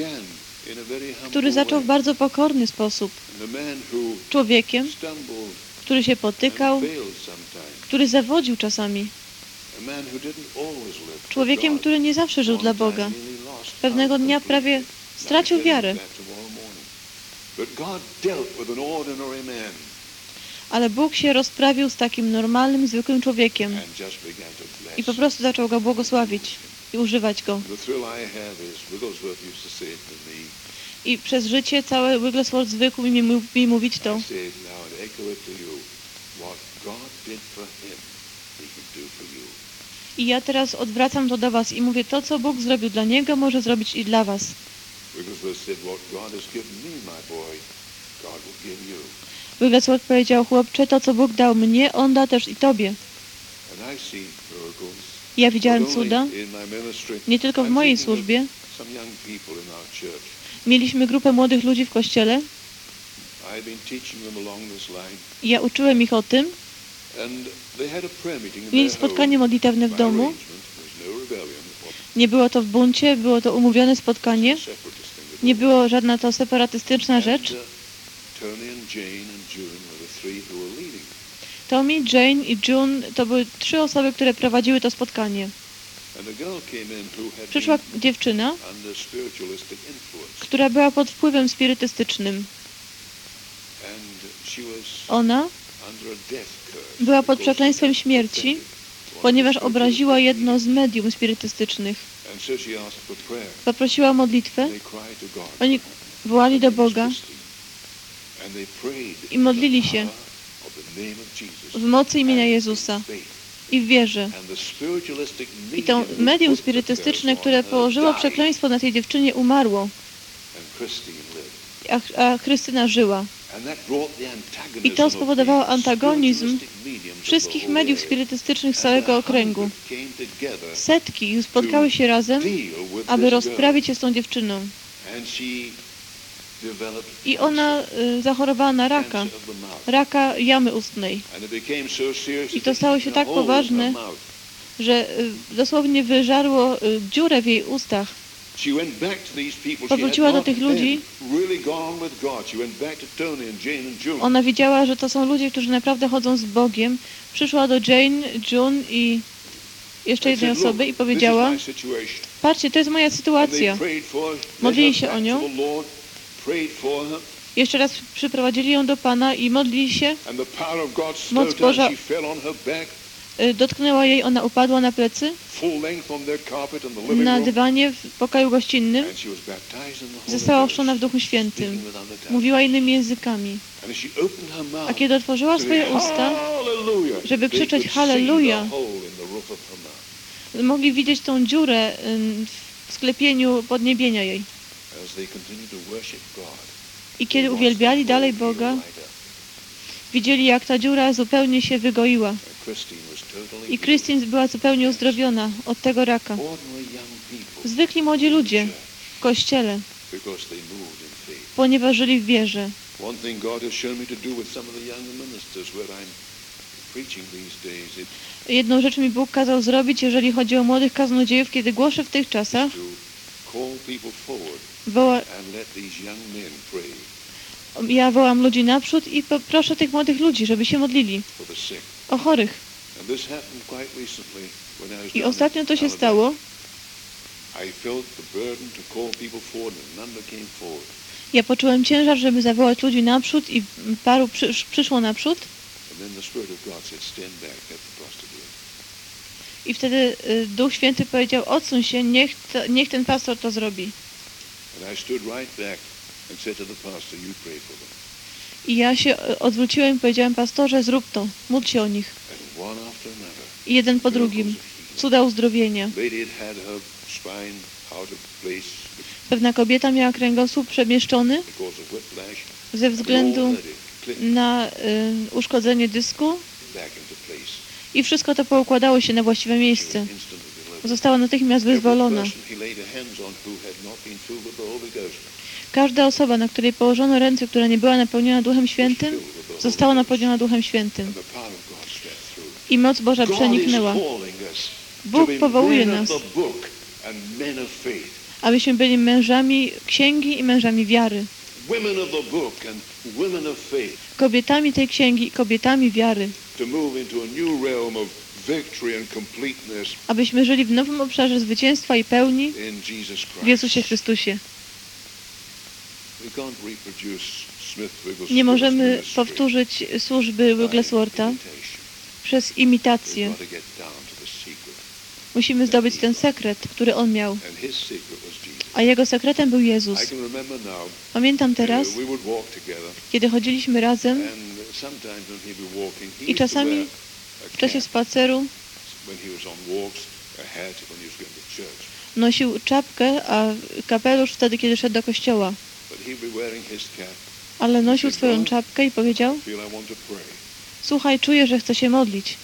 który zaczął w bardzo pokorny sposób. Człowiekiem, który się potykał, który zawodził czasami. Człowiekiem, który nie zawsze żył dla Boga. Pewnego dnia prawie stracił wiarę. Ale Bóg się rozprawił z takim normalnym, zwykłym człowiekiem i po prostu zaczął go błogosławić i używać go. I przez życie całe Wigglesworth zwykł mi, mi mówić to. I ja teraz odwracam to do was i mówię, to co Bóg zrobił dla niego, może zrobić i dla was. Wigglesworth said, what God has given me, my boy, God will give you. Wigglesworth powiedział, chłopcze, to co Bóg dał mnie, On da też i tobie. And miracles. Ja widziałem cuda, nie tylko w mojej służbie. Mieliśmy grupę młodych ludzi w kościele. Ja uczyłem ich o tym. Mieli spotkanie modlitewne w domu. no Nie było to w buncie, było to umówione spotkanie. Nie było żadna to separatystyczna rzecz. uh. Tommy, Jane i June to były trzy osoby, które prowadziły to spotkanie. Przyszła dziewczyna, która była pod wpływem spirytystycznym. Ona była pod przekleństwem śmierci, ponieważ obraziła jedno z medium spirytystycznych. Poprosiła o modlitwę. Oni wołali do Boga i modlili się w mocy imienia Jezusa i w wierze. I to medium spirytystyczne, które położyło przekleństwo na tej dziewczynie, umarło, a, a Chrystyna żyła. I to spowodowało antagonizm wszystkich mediów spirytystycznych z całego okręgu. Setki spotkały się razem, aby rozprawić się z tą dziewczyną. I ona y, zachorowała na raka, raka jamy ustnej, I to stało się tak poważne, że y, dosłownie wyżarło y, dziurę w jej ustach. Powróciła do tych ludzi. Ona widziała, że to są ludzie, którzy naprawdę chodzą z Bogiem. Przyszła do Jane, June i jeszcze jednej osoby i "Look, powiedziała, this is my situation." patrzcie, to jest moja sytuacja. Modlili się o nią. Jeszcze raz przyprowadzili ją do Pana i modlili się. Moc. Boża- Y, Dotknęła jej, ona upadła na plecy na dywanie w pokoju gościnnym. Została ochrzczona w Duchu Świętym. Mówiła innymi językami. A kiedy otworzyła swoje usta, żeby krzyczeć Halleluja. mogli widzieć tą dziurę w sklepieniu podniebienia jej. I kiedy uwielbiali dalej Boga, widzieli jak ta dziura zupełnie się wygoiła. I. Christine była zupełnie uzdrowiona od tego raka. Zwykli młodzi ludzie w kościele, ponieważ żyli w wierze. Jedną rzecz mi Bóg kazał zrobić, jeżeli chodzi o młodych kaznodziejów, kiedy głoszę w tych czasach, woła, ja wołam ludzi naprzód i proszę tych młodych ludzi, żeby się modlili. O chorych. I ostatnio to się stało. Ja poczułem ciężar, żeby zawołać ludzi naprzód i paru przysz, przyszło naprzód. I wtedy y, Duch Święty powiedział, odsuń się, niech, to, niech ten pastor to zrobi. And I stood right back and said to the pastor, you pray for them. I ja się y, odwróciłem i powiedziałem, pastorze, zrób to, módl się o nich. I jeden po drugim, cuda uzdrowienia. Pewna kobieta miała kręgosłup przemieszczony ze względu na y, uszkodzenie dysku i wszystko to poukładało się na właściwe miejsce. Została natychmiast wyzwolona. Każda osoba, na której położono ręce, która nie była napełniona Duchem Świętym, została napełniona Duchem Świętym. I moc Boża przeniknęła. Bóg powołuje nas. abyśmy byli mężami księgi i mężami wiary. Kobietami tej księgi i kobietami wiary. Abyśmy żyli w nowym obszarze zwycięstwa i pełni w Jezusie. Chrystusie. Nie możemy powtórzyć służby by Wiggleswortha przez imitację. Musimy zdobyć ten sekret, który on miał. A jego sekretem był Jezus. Pamiętam teraz, kiedy chodziliśmy razem i czasami w czasie spaceru nosił czapkę, a kapelusz wtedy, kiedy szedł do kościoła. Ale nosił swoją czapkę i powiedział, słuchaj, czuję, że chcę się modlić.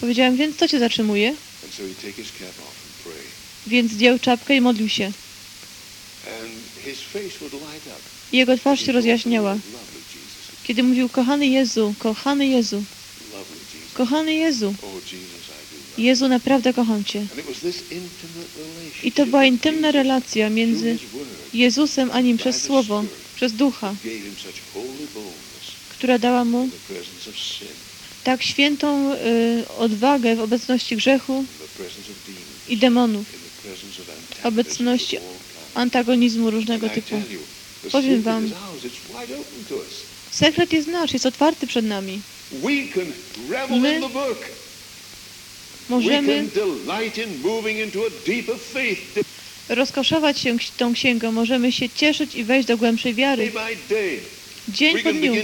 Powiedziałem, więc co cię zatrzymuje? Więc zdjął czapkę i modlił się. Jego twarz się rozjaśniała. "Lovely Jesus. Kiedy mówił, kochany Jezu, kochany Jezu, kochany Jezu, Jezu, naprawdę kocham Cię. I to była intymna relacja między Jezusem a Nim przez Słowo, przez Ducha, która dała Mu tak świętą y, odwagę w obecności grzechu i demonów, antagonism Obecności antagonizmu różnego typu. Powiem wam. Sekret jest nasz, jest otwarty przed nami. My faith rozkoszować się tą księgą, możemy się cieszyć i wejść do głębszej wiary, dzień po dniu.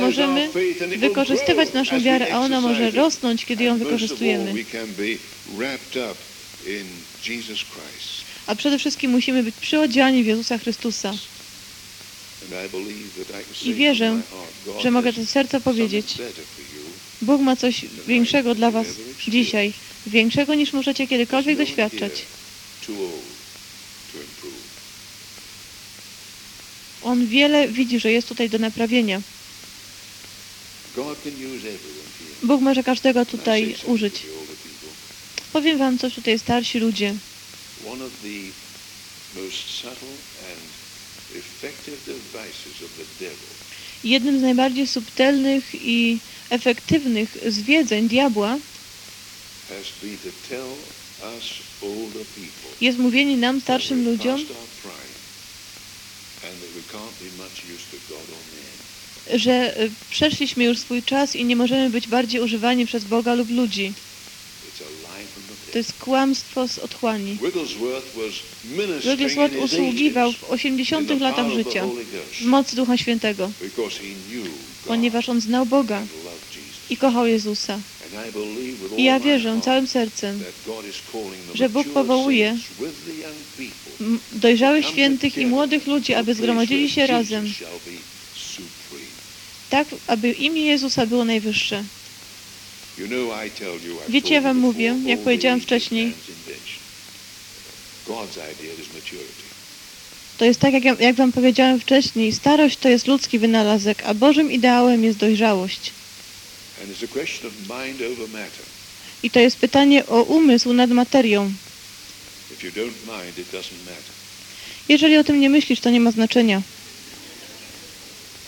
Możemy wykorzystywać naszą wiarę, a ona może rosnąć, kiedy ją wykorzystujemy. A przede wszystkim musimy być przyodziani w Jezusa Chrystusa. I wierzę, że mogę to z serca powiedzieć. Bóg ma coś większego dla Was dzisiaj, większego niż możecie kiedykolwiek doświadczać. On wiele widzi, że jest tutaj do naprawienia. Bóg może każdego tutaj użyć. Powiem Wam coś tutaj starsi ludzie. Jednym z najbardziej subtelnych i efektywnych zwiedzeń diabła jest mówienie nam, starszym ludziom, że y, przeszliśmy już swój czas i nie możemy być bardziej używani przez Boga lub ludzi. It's a lie from the To jest kłamstwo z otchłani. Wigglesworth usługiwał 80s w 80 in the latach życia w mocy Ducha Świętego, ponieważ on znał Boga i kochał Jezusa. I ja wierzę całym sercem, że Bóg powołuje dojrzałych świętych i młodych ludzi, aby zgromadzili się razem, tak aby imię Jezusa było najwyższe. Wiecie, ja wam mówię, jak powiedziałem wcześniej, To jest tak, jak, ja- jak Wam powiedziałem wcześniej, starość to jest ludzki wynalazek, a Bożym ideałem jest dojrzałość. I to jest pytanie o umysł nad materią. Jeżeli o tym nie myślisz, to nie ma znaczenia.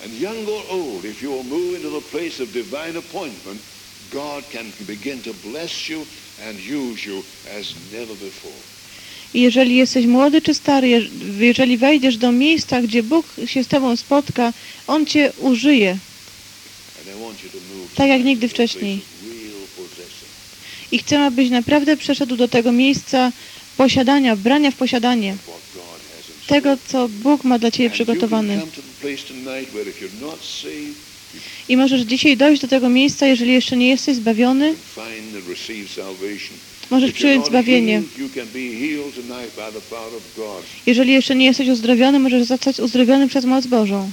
And young or old, if you will move into the place of divine appointment, God can begin to bless you and use you as never before. I jeżeli jesteś młody czy stary, jeż- jeżeli wejdziesz do miejsca, gdzie Bóg się z Tobą spotka, On Cię użyje. Tak jak nigdy wcześniej. I chcę, abyś naprawdę przeszedł do tego miejsca posiadania, brania w posiadanie tego, co Bóg ma dla Ciebie przygotowane. I możesz dzisiaj dojść do tego miejsca, jeżeli jeszcze nie jesteś zbawiony, możesz przyjąć zbawienie. Jeżeli jeszcze nie jesteś uzdrowiony, możesz zostać uzdrowiony przez moc Bożą.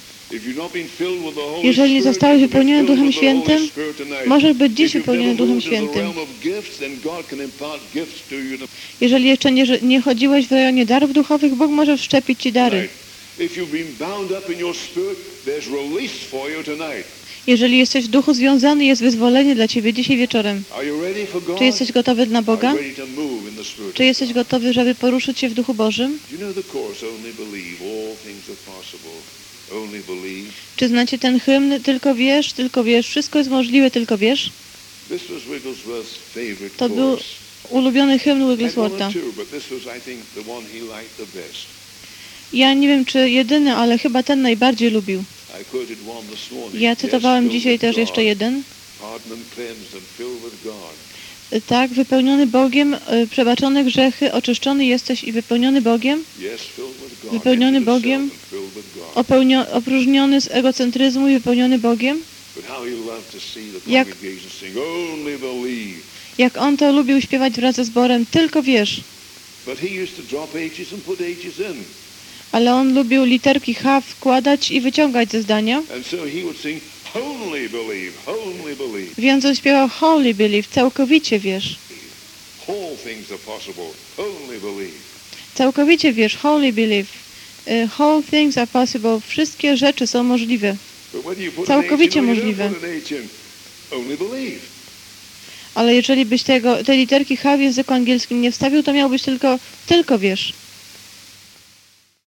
Jeżeli nie zostałeś wypełniony Duchem Świętym. Możesz być dziś wypełniony Duchem Świętym. Jeżeli jeszcze nie, nie chodziłeś w rejonie darów duchowych, Bóg może wszczepić Ci dary. Jeżeli jesteś w duchu związany, jest wyzwolenie dla Ciebie dzisiaj wieczorem. Czy jesteś gotowy dla Boga? Czy jesteś gotowy, żeby poruszyć się w duchu Bożym? Czy znacie ten hymn? Tylko wiesz, tylko wiesz, wszystko jest możliwe, tylko wiesz? To był ulubiony hymn Wiggleswortha. Ja nie wiem, czy jedyny, ale chyba ten najbardziej lubił. Ja cytowałem dzisiaj też jeszcze jeden. Tak, wypełniony Bogiem, y, przebaczone grzechy, oczyszczony jesteś i wypełniony Bogiem. Wypełniony Bogiem. opełnio, opróżniony z egocentryzmu i wypełniony Bogiem. Jak-. Jak on to lubił śpiewać wraz ze zborem, tylko wiesz. But he used to drop H's and put H's in. Ale on lubił literki H wkładać i wyciągać ze zdania, więc on śpiewał Holy Believe, całkowicie wiesz. Całkowicie wiesz, Holy Believe. Y, Whole things are possible. Wszystkie rzeczy są możliwe. Całkowicie możliwe. Ale jeżeli byś tego, te literki H w języku angielskim nie wstawił, to miałbyś tylko, tylko wiesz.